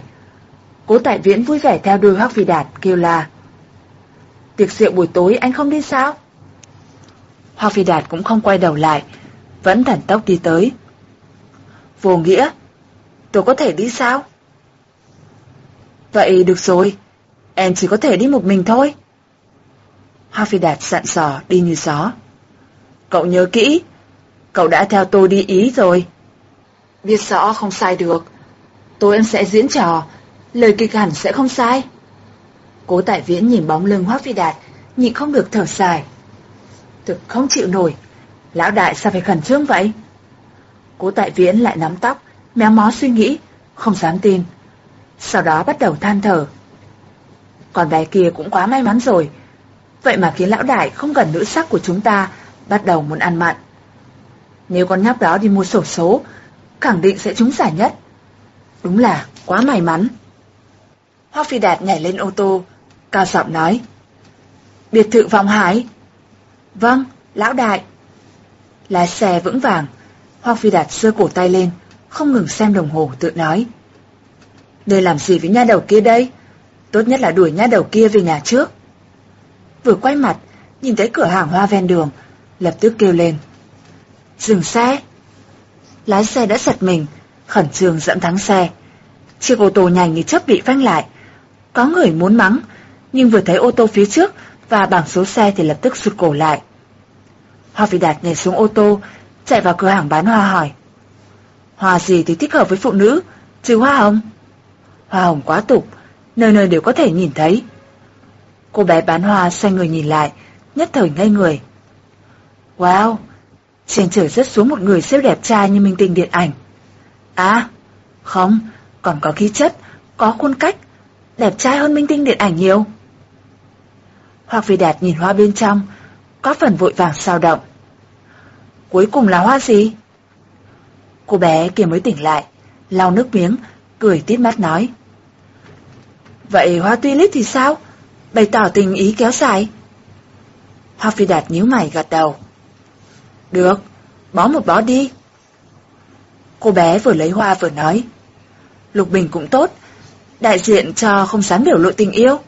Cố Tại Viễn vui vẻ theo đuôi Hoắc Phi Đạt kêu là Tiệc rượu buổi tối anh không đi sao? Hoa Phi Đạt cũng không quay đầu lại, vẫn thần tốc đi tới. Vô nghĩa, tôi có thể đi sao? Vậy được rồi, em chỉ có thể đi một mình thôi. Hafidat Phi Đạt sẵn sò đi như gió. Cậu nhớ kỹ, cậu đã theo tôi đi Ý rồi. Biết rõ không sai được. Tôi em sẽ diễn trò, lời kịch hẳn sẽ không sai. Cố tại viễn nhìn bóng lưng Hoa Phi Đạt, nhịn không được thở dài. Thực không chịu nổi, lão đại sao phải khẩn trương vậy? Cố tại viễn lại nắm tóc, méo mó suy nghĩ, không dám tin. Sau đó bắt đầu than thở. Còn bé kia cũng quá may mắn rồi, vậy mà khiến lão đại không gần nữ sắc của chúng ta bắt đầu muốn ăn mặn. Nếu con nhóc đó đi mua sổ số, khẳng định sẽ trúng giải nhất. Đúng là quá may mắn. Hoa Phi Đạt nhảy lên ô tô, cao giọng nói. Biệt thự vòng hải. Vâng, lão đại. Lái xe vững vàng, Hoa Phi Đạt sơ cổ tay lên, không ngừng xem đồng hồ tự nói. Đây làm gì với nha đầu kia đây? Tốt nhất là đuổi nha đầu kia về nhà trước. Vừa quay mặt, nhìn thấy cửa hàng hoa ven đường, lập tức kêu lên. Dừng xe. Lái xe đã giật mình, khẩn trương dẫn thắng xe. Chiếc ô tô nhanh như chớp bị phanh lại. Có người muốn mắng, nhưng vừa thấy ô tô phía trước và bảng số xe thì lập tức sụt cổ lại. Hoa Phi Đạt nhảy xuống ô tô, chạy vào cửa hàng bán hoa hỏi. Hoa gì thì thích hợp với phụ nữ, trừ hoa hồng. Hoa hồng quá tục, nơi nơi đều có thể nhìn thấy. Cô bé bán hoa xoay người nhìn lại, nhất thời ngây người. Wow, trên trời rất xuống một người siêu đẹp trai như minh tinh điện ảnh. À, không, còn có khí chất, có khuôn cách, đẹp trai hơn minh tinh điện ảnh nhiều. Hoặc vì đạt nhìn hoa bên trong, có phần vội vàng sao động. Cuối cùng là hoa gì? Cô bé kia mới tỉnh lại, lau nước miếng, cười tít mắt nói. Vậy hoa tulip thì sao? Bày tỏ tình ý kéo dài. Hoa phi đạt nhíu mày gật đầu. Được, bó một bó đi. Cô bé vừa lấy hoa vừa nói. Lục Bình cũng tốt, đại diện cho không dám biểu lộ tình yêu.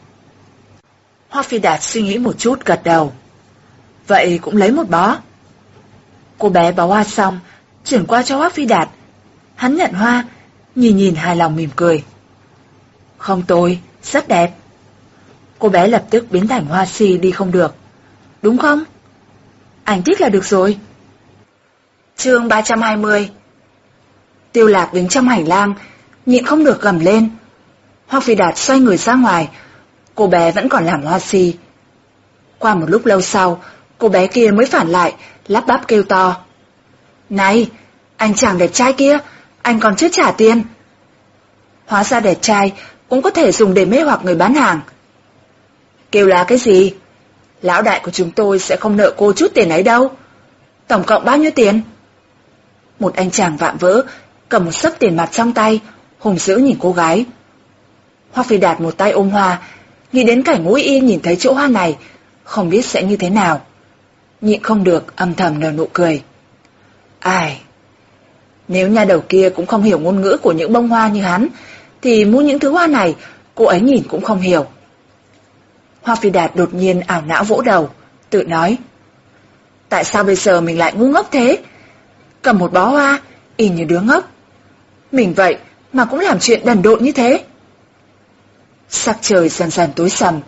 Hoa phi đạt suy nghĩ một chút gật đầu. Vậy cũng lấy một bó. Cô bé bó hoa xong, chuyển qua cho Hoa phi đạt. Hắn nhận hoa, nhìn nhìn hài lòng mỉm cười. Không tôi, rất đẹp. Cô bé lập tức biến thành hoa si đi không được. Đúng không? Anh thích là được rồi. chương 320 Tiêu lạc đứng trong hành lang, nhịn không được gầm lên. Hoa Phi Đạt xoay người ra ngoài, cô bé vẫn còn làm hoa si. Qua một lúc lâu sau, cô bé kia mới phản lại, lắp bắp kêu to. Này, anh chàng đẹp trai kia, anh còn chưa trả tiền. Hóa ra đẹp trai cũng có thể dùng để mê hoặc người bán hàng. Kêu là cái gì? Lão đại của chúng tôi sẽ không nợ cô chút tiền ấy đâu. Tổng cộng bao nhiêu tiền? Một anh chàng vạm vỡ, cầm một sấp tiền mặt trong tay, hùng dữ nhìn cô gái. Hoa Phi Đạt một tay ôm hoa, nghĩ đến cảnh ngũ y nhìn thấy chỗ hoa này, không biết sẽ như thế nào. Nhịn không được, âm thầm nở nụ cười. Ai? Nếu nhà đầu kia cũng không hiểu ngôn ngữ của những bông hoa như hắn, thì mua những thứ hoa này, cô ấy nhìn cũng không hiểu. Hoa Phi Đạt đột nhiên ảo não vỗ đầu, tự nói. Tại sao bây giờ mình lại ngu ngốc thế? Cầm một bó hoa, y như đứa ngốc. Mình vậy mà cũng làm chuyện đần độn như thế. Sắc trời dần dần tối sầm,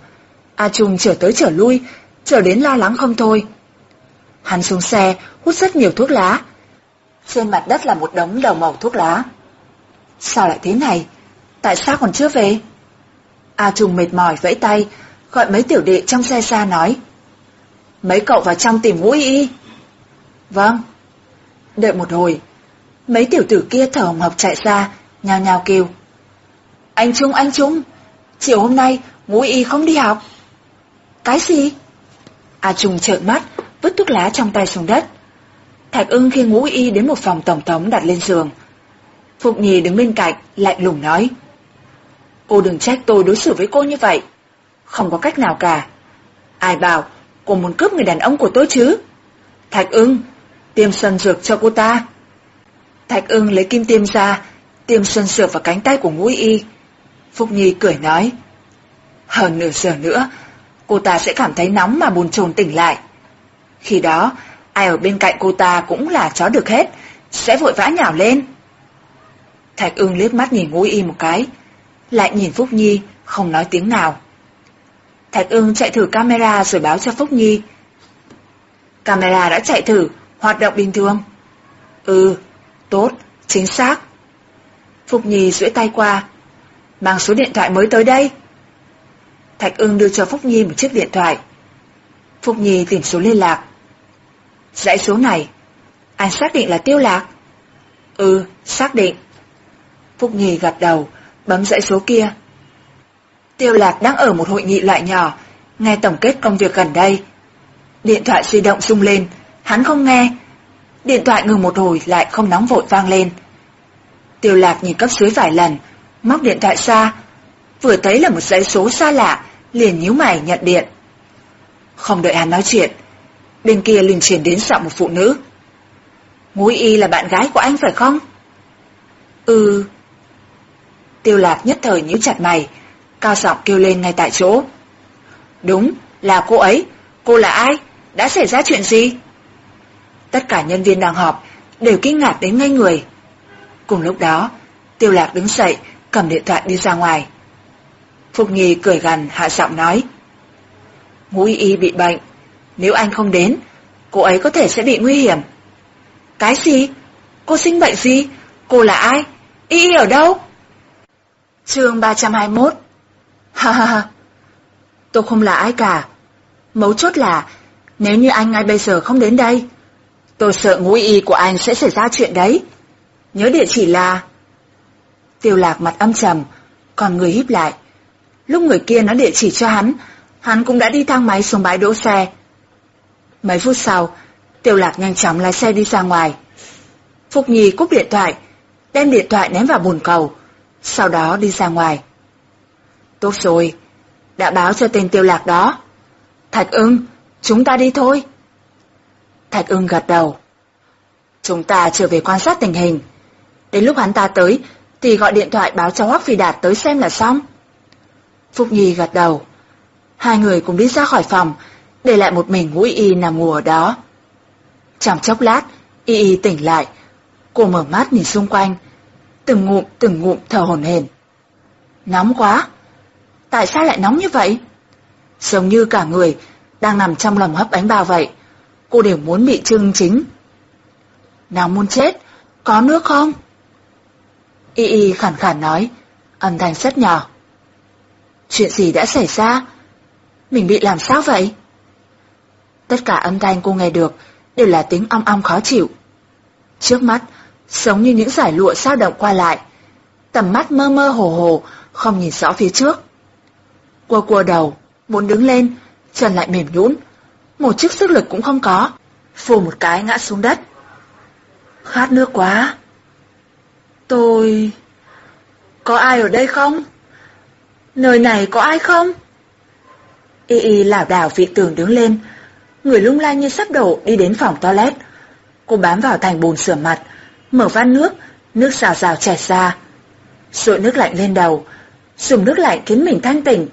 A Trung trở tới trở lui, trở đến lo lắng không thôi. Hắn xuống xe, hút rất nhiều thuốc lá. Trên mặt đất là một đống đầu màu thuốc lá. Sao lại thế này? Tại sao còn chưa về? A Trung mệt mỏi vẫy tay, gọi mấy tiểu đệ trong xe ra nói. Mấy cậu vào trong tìm ngũ y Vâng. Đợi một hồi, mấy tiểu tử kia thở hồng hộc chạy ra, nhào nhào kêu. Anh Trung, anh Trung, chiều hôm nay ngũ y không đi học. Cái gì? A Trung trợn mắt, vứt thuốc lá trong tay xuống đất. Thạch ưng khi ngũ y đến một phòng tổng thống đặt lên giường. Phục Nhì đứng bên cạnh, lạnh lùng nói. Cô đừng trách tôi đối xử với cô như vậy. Không có cách nào cả. Ai bảo cô muốn cướp người đàn ông của tôi chứ? Thạch ưng, tiêm xuân dược cho cô ta. Thạch ưng lấy kim tiêm ra, tiêm xuân dược vào cánh tay của ngũ y. Phúc Nhi cười nói. Hơn nửa giờ nữa, cô ta sẽ cảm thấy nóng mà buồn chồn tỉnh lại. Khi đó, ai ở bên cạnh cô ta cũng là chó được hết, sẽ vội vã nhào lên. Thạch ưng liếc mắt nhìn ngũ y một cái, lại nhìn Phúc Nhi, không nói tiếng nào. Thạch ưng chạy thử camera rồi báo cho Phúc Nhi. Camera đã chạy thử, hoạt động bình thường. Ừ, tốt, chính xác. Phúc Nhi duỗi tay qua. Mang số điện thoại mới tới đây. Thạch ưng đưa cho Phúc Nhi một chiếc điện thoại. Phúc Nhi tìm số liên lạc. Dãy số này, anh xác định là tiêu lạc. Ừ, xác định. Phúc Nhi gật đầu, bấm dãy số kia. Tiêu lạc đang ở một hội nghị loại nhỏ, nghe tổng kết công việc gần đây. Điện thoại di động rung lên, hắn không nghe. Điện thoại ngừng một hồi lại không nóng vội vang lên. Tiêu lạc nhìn cấp dưới vài lần, móc điện thoại ra, vừa thấy là một dãy số xa lạ, liền nhíu mày nhận điện. Không đợi hắn nói chuyện, bên kia liền truyền đến giọng một phụ nữ. Ngũ y là bạn gái của anh phải không? Ừ. Tiêu lạc nhất thời nhíu chặt mày, cao giọng kêu lên ngay tại chỗ. Đúng, là cô ấy. Cô là ai? Đã xảy ra chuyện gì? Tất cả nhân viên đang họp đều kinh ngạc đến ngây người. Cùng lúc đó, Tiêu Lạc đứng dậy, cầm điện thoại đi ra ngoài. Phục Nhi cười gần hạ giọng nói. Ngũ y y bị bệnh, nếu anh không đến, cô ấy có thể sẽ bị nguy hiểm. Cái gì? Cô sinh bệnh gì? Cô là ai? Y y ở đâu? Chương 321 Ha ha ha. Tôi không là ai cả. Mấu chốt là, nếu như anh ngay bây giờ không đến đây, tôi sợ ngũ y của anh sẽ xảy ra chuyện đấy. Nhớ địa chỉ là... Tiêu lạc mặt âm trầm, còn người híp lại. Lúc người kia nói địa chỉ cho hắn, hắn cũng đã đi thang máy xuống bãi đỗ xe. Mấy phút sau, Tiêu lạc nhanh chóng lái xe đi ra ngoài. Phúc Nhi cúp điện thoại, đem điện thoại ném vào bồn cầu, sau đó đi ra ngoài. Tốt rồi, đã báo cho tên tiêu lạc đó. Thạch ưng, chúng ta đi thôi. Thạch ưng gật đầu. Chúng ta trở về quan sát tình hình. Đến lúc hắn ta tới, thì gọi điện thoại báo cho Hoắc Phi Đạt tới xem là xong. Phúc Nhi gật đầu. Hai người cùng đi ra khỏi phòng, để lại một mình Ngũ Y nằm ngủ ở đó. Trong chốc lát, Y Y tỉnh lại. Cô mở mắt nhìn xung quanh, từng ngụm từng ngụm thở hổn hển. Nóng quá! Tại sao lại nóng như vậy? Giống như cả người đang nằm trong lồng hấp bánh bao vậy. Cô đều muốn bị trưng chính. Nóng muốn chết, có nước không? Y Y khẳng khản nói, âm thanh rất nhỏ. Chuyện gì đã xảy ra? Mình bị làm sao vậy? Tất cả âm thanh cô nghe được đều là tiếng ong ong khó chịu. Trước mắt, giống như những giải lụa sao động qua lại. Tầm mắt mơ mơ hồ hồ, không nhìn rõ phía trước. Quơ quơ đầu, muốn đứng lên, chân lại mềm nhũn, một chút sức lực cũng không có, phù một cái ngã xuống đất. Khát nước quá. Tôi... Có ai ở đây không? Nơi này có ai không? Y y lảo đảo vị tường đứng lên, người lung lay như sắp đổ đi đến phòng toilet. Cô bám vào thành bồn sửa mặt, mở van nước, nước xào xào chảy ra. Rội nước lạnh lên đầu, dùng nước lạnh khiến mình thanh tỉnh,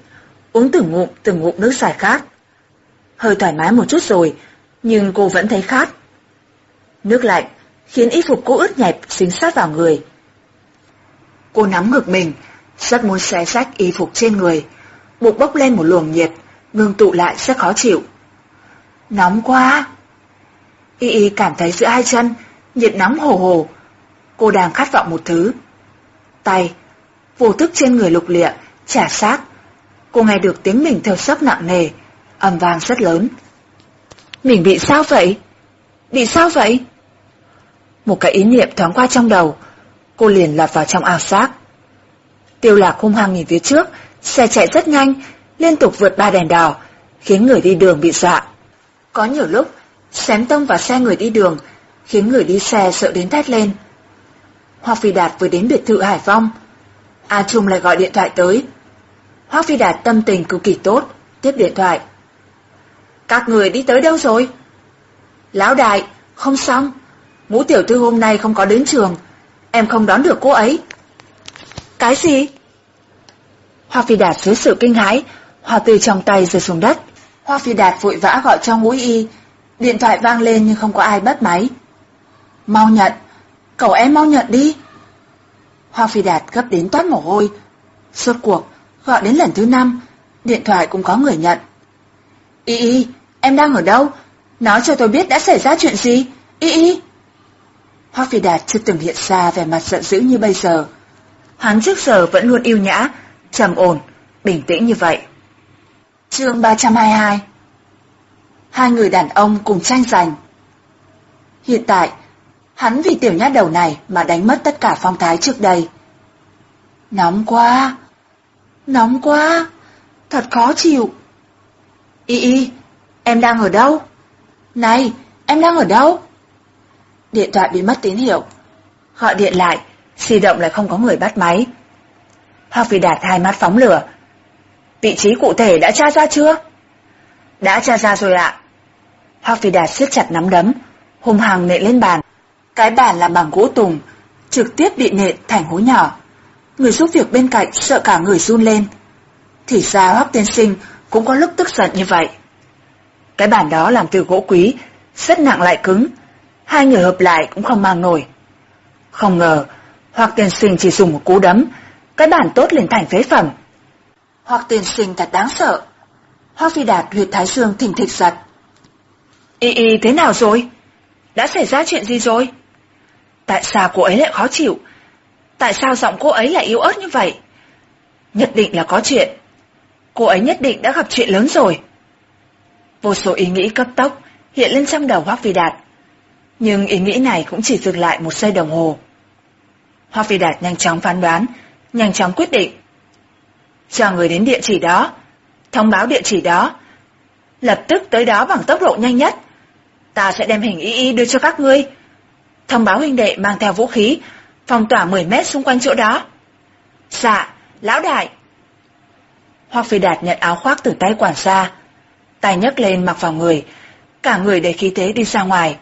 uống từng ngụm từng ngụm nước xài khát. Hơi thoải mái một chút rồi, nhưng cô vẫn thấy khát. Nước lạnh khiến y phục cô ướt nhẹp dính sát vào người. Cô nắm ngực mình, rất muốn xé rách y phục trên người, bụng bốc lên một luồng nhiệt, ngừng tụ lại rất khó chịu. Nóng quá! Y y cảm thấy giữa hai chân, nhiệt nóng hồ hồ. Cô đang khát vọng một thứ. Tay, vô thức trên người lục lịa, trả sát, cô nghe được tiếng mình thở sấp nặng nề, âm vang rất lớn. Mình bị sao vậy? Bị sao vậy? Một cái ý niệm thoáng qua trong đầu, cô liền lọt vào trong ảo giác. Tiêu lạc hung hăng nhìn phía trước, xe chạy rất nhanh, liên tục vượt ba đèn đỏ, khiến người đi đường bị dọa. Có nhiều lúc, xém tông vào xe người đi đường, khiến người đi xe sợ đến thét lên. Hoa Phi Đạt vừa đến biệt thự Hải Phong, A Trung lại gọi điện thoại tới, Hoác Phi Đạt tâm tình cực kỳ tốt, tiếp điện thoại. Các người đi tới đâu rồi? Lão đại, không xong. Ngũ tiểu thư hôm nay không có đến trường. Em không đón được cô ấy. Cái gì? Hoa Phi Đạt dưới sự kinh hãi, hoa từ trong tay rơi xuống đất. Hoa Phi Đạt vội vã gọi cho ngũ y. Điện thoại vang lên nhưng không có ai bắt máy. Mau nhận, cậu em mau nhận đi. Hoa Phi Đạt gấp đến toát mồ hôi. Suốt cuộc, Gọi đến lần thứ năm, Điện thoại cũng có người nhận. Y y, em đang ở đâu? Nói cho tôi biết đã xảy ra chuyện gì? Y y. Hoa Phi Đạt chưa từng hiện ra vẻ mặt giận dữ như bây giờ. Hắn trước giờ vẫn luôn yêu nhã, trầm ổn, bình tĩnh như vậy. chương 322 Hai người đàn ông cùng tranh giành. Hiện tại, hắn vì tiểu nhát đầu này mà đánh mất tất cả phong thái trước đây. Nóng quá! Nóng quá! Thật khó chịu! Y y, em đang ở đâu? Này, em đang ở đâu? Điện thoại bị mất tín hiệu. Gọi điện lại, di động lại không có người bắt máy. Học Phi Đạt hai mắt phóng lửa. Vị trí cụ thể đã tra ra chưa? Đã tra ra rồi ạ. Học Phi Đạt siết chặt nắm đấm, hùng hàng nện lên bàn. Cái bàn làm bằng gỗ tùng, trực tiếp bị nện thành hố nhỏ. Người giúp việc bên cạnh sợ cả người run lên. Thì ra Hoắc tiên sinh cũng có lúc tức giận như vậy. Cái bàn đó làm từ gỗ quý, rất nặng lại cứng, hai người hợp lại cũng không mang nổi. Không ngờ, Hoắc tiên sinh chỉ dùng một cú đấm, cái bàn tốt lên thành phế phẩm. Hoắc tiên sinh thật đáng sợ. Hoắc phi đạt huyệt thái dương thình thịch giật. Y y thế nào rồi? Đã xảy ra chuyện gì rồi? Tại sao cô ấy lại khó chịu? Tại sao giọng cô ấy lại yếu ớt như vậy? Nhất định là có chuyện. Cô ấy nhất định đã gặp chuyện lớn rồi. Vô số ý nghĩ cấp tốc hiện lên trong đầu Hoác Phi Đạt. Nhưng ý nghĩ này cũng chỉ dừng lại một giây đồng hồ. Hoác Phi Đạt nhanh chóng phán đoán, nhanh chóng quyết định. Cho người đến địa chỉ đó, thông báo địa chỉ đó, lập tức tới đó bằng tốc độ nhanh nhất. Ta sẽ đem hình y y đưa cho các ngươi. Thông báo huynh đệ mang theo vũ khí, phong tỏa 10 mét xung quanh chỗ đó. Dạ, lão đại. hoặc Phi Đạt nhận áo khoác từ tay quản gia, tay nhấc lên mặc vào người, cả người để khí thế đi ra ngoài.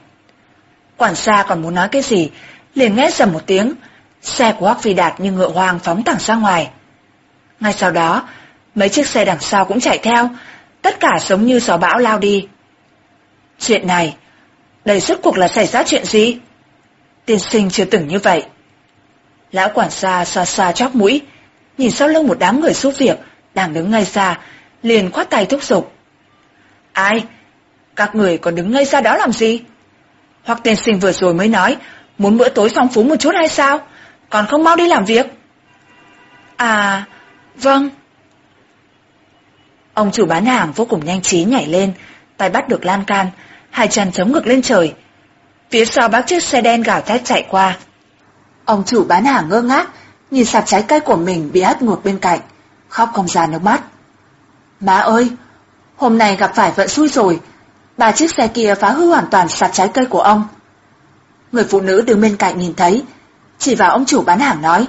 Quản gia còn muốn nói cái gì, liền nghe dầm một tiếng, xe của Hoắc Phi Đạt như ngựa hoang phóng thẳng ra ngoài. Ngay sau đó, mấy chiếc xe đằng sau cũng chạy theo, tất cả giống như gió bão lao đi. Chuyện này, đây rốt cuộc là xảy ra chuyện gì? Tiên sinh chưa từng như vậy. Lão quản gia xoa xoa chóp mũi, nhìn sau lưng một đám người giúp việc, đang đứng ngay xa, liền khoát tay thúc giục. Ai? Các người còn đứng ngay ra đó làm gì? Hoặc tiên sinh vừa rồi mới nói, muốn bữa tối phong phú một chút hay sao? Còn không mau đi làm việc? À, vâng. Ông chủ bán hàng vô cùng nhanh trí nhảy lên, tay bắt được lan can, hai chân chống ngực lên trời. Phía sau bác chiếc xe đen gào thét chạy qua. Ông chủ bán hàng ngơ ngác, nhìn sạp trái cây của mình bị hất ngược bên cạnh, khóc không ra nước mắt. Má ơi, hôm nay gặp phải vận xui rồi, ba chiếc xe kia phá hư hoàn toàn sạp trái cây của ông. Người phụ nữ đứng bên cạnh nhìn thấy, chỉ vào ông chủ bán hàng nói.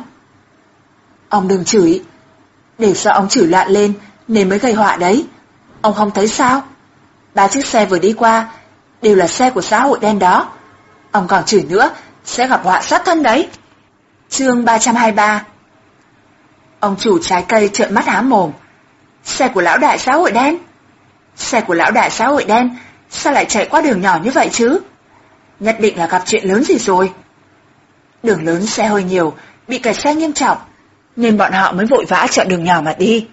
Ông đừng chửi, để sợ ông chửi loạn lên nên mới gây họa đấy. Ông không thấy sao? Ba chiếc xe vừa đi qua, đều là xe của xã hội đen đó. Ông còn chửi nữa, sẽ gặp họa sát thân đấy. Chương 323 Ông chủ trái cây trợn mắt há mồm. Xe của lão đại xã hội đen? Xe của lão đại xã hội đen, sao lại chạy qua đường nhỏ như vậy chứ? Nhất định là gặp chuyện lớn gì rồi. Đường lớn xe hơi nhiều, bị kẹt xe nghiêm trọng, nên bọn họ mới vội vã chọn đường nhỏ mà đi.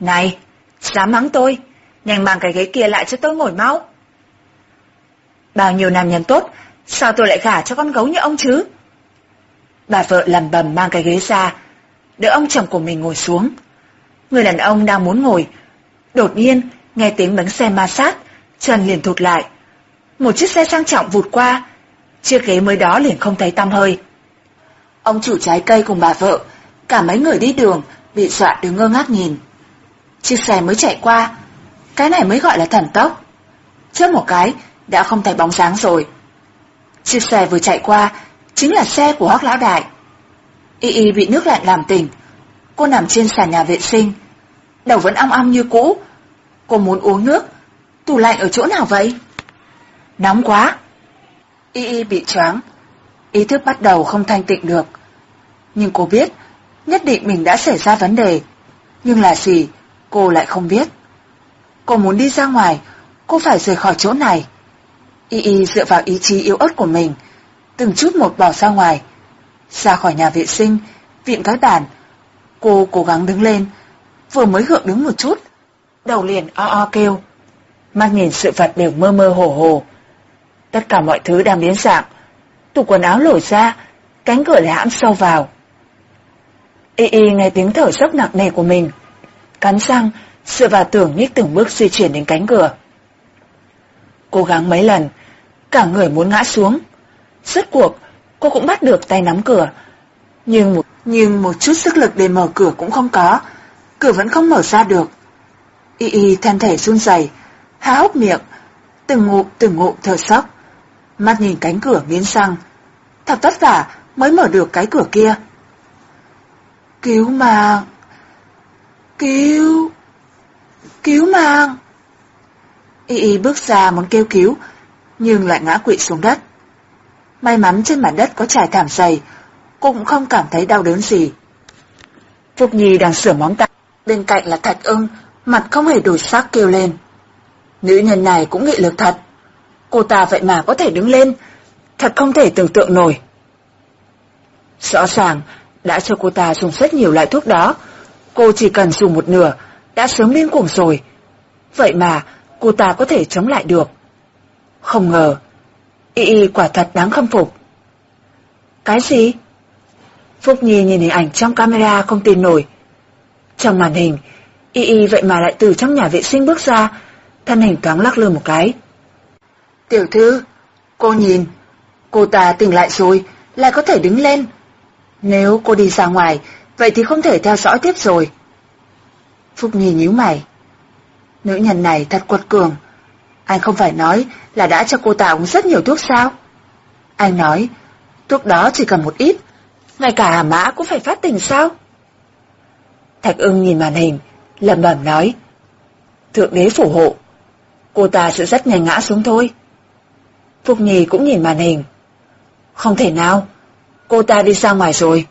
Này, dám mắng tôi, nhanh mang cái ghế kia lại cho tôi ngồi mau. Bao nhiêu nam nhân tốt, sao tôi lại gả cho con gấu như ông chứ? Bà vợ lầm bầm mang cái ghế ra, đỡ ông chồng của mình ngồi xuống. Người đàn ông đang muốn ngồi, đột nhiên nghe tiếng bánh xe ma sát, chân liền thụt lại. Một chiếc xe sang trọng vụt qua, chiếc ghế mới đó liền không thấy tăm hơi. Ông chủ trái cây cùng bà vợ, cả mấy người đi đường, bị dọa đứng ngơ ngác nhìn. Chiếc xe mới chạy qua, cái này mới gọi là thần tốc. Trước một cái, đã không thấy bóng dáng rồi. Chiếc xe vừa chạy qua, chính là xe của Hoác Lão Đại. Y Y bị nước lạnh làm tỉnh. Cô nằm trên sàn nhà vệ sinh. Đầu vẫn ong ong như cũ. Cô muốn uống nước. Tủ lạnh ở chỗ nào vậy? Nóng quá. Y Y bị choáng. Ý thức bắt đầu không thanh tịnh được. Nhưng cô biết, nhất định mình đã xảy ra vấn đề. Nhưng là gì, cô lại không biết. Cô muốn đi ra ngoài, cô phải rời khỏi chỗ này. Y Y dựa vào ý chí yếu ớt của mình, từng chút một bỏ ra ngoài. Ra khỏi nhà vệ sinh, viện cái đàn, cô cố gắng đứng lên, vừa mới gượng đứng một chút, đầu liền o o kêu. Mắt nhìn sự vật đều mơ mơ hồ hồ. Tất cả mọi thứ đang biến dạng. Tủ quần áo lồi ra, cánh cửa lại hãm sâu vào. Y y nghe tiếng thở dốc nặng nề của mình. Cắn răng, dựa vào tưởng nhích từng bước di chuyển đến cánh cửa. Cố gắng mấy lần, cả người muốn ngã xuống. Rốt cuộc, cô cũng bắt được tay nắm cửa. Nhưng một, nhưng một chút sức lực để mở cửa cũng không có. Cửa vẫn không mở ra được. Y y thân thể run rẩy, há hốc miệng, từng ngụm từng ngụm thở sốc. Mắt nhìn cánh cửa nghiến răng. Thật vất vả mới mở được cái cửa kia. Cứu mạng! Cứu! Cứu mạng! Y y bước ra muốn kêu cứu, nhưng lại ngã quỵ xuống đất. May mắn trên mặt đất có trải thảm dày, cô cũng không cảm thấy đau đớn gì. Phúc Nhi đang sửa móng tay, bên cạnh là Thạch ưng, mặt không hề đổi sắc kêu lên. Nữ nhân này cũng nghị lực thật. Cô ta vậy mà có thể đứng lên, thật không thể tưởng tượng nổi. Rõ ràng, đã cho cô ta dùng rất nhiều loại thuốc đó, cô chỉ cần dùng một nửa, đã sớm lên cuồng rồi. Vậy mà, cô ta có thể chống lại được. Không ngờ, Y Y quả thật đáng khâm phục. Cái gì? Phúc Nhi nhìn hình ảnh trong camera không tin nổi. Trong màn hình, Y Y vậy mà lại từ trong nhà vệ sinh bước ra, thân hình thoáng lắc lư một cái. Tiểu thư, cô nhìn, cô ta tỉnh lại rồi, lại có thể đứng lên. Nếu cô đi ra ngoài, vậy thì không thể theo dõi tiếp rồi. Phúc Nhi nhíu mày. Nữ nhân này thật quật cường. Anh không phải nói là đã cho cô ta uống rất nhiều thuốc sao? Anh nói, thuốc đó chỉ cần một ít, ngay cả hà mã cũng phải phát tình sao? Thạch ưng nhìn màn hình, lẩm bẩm nói, Thượng đế phù hộ, cô ta sẽ rất nhanh ngã xuống thôi. phục Nhi cũng nhìn màn hình. Không thể nào, cô ta đi ra ngoài rồi.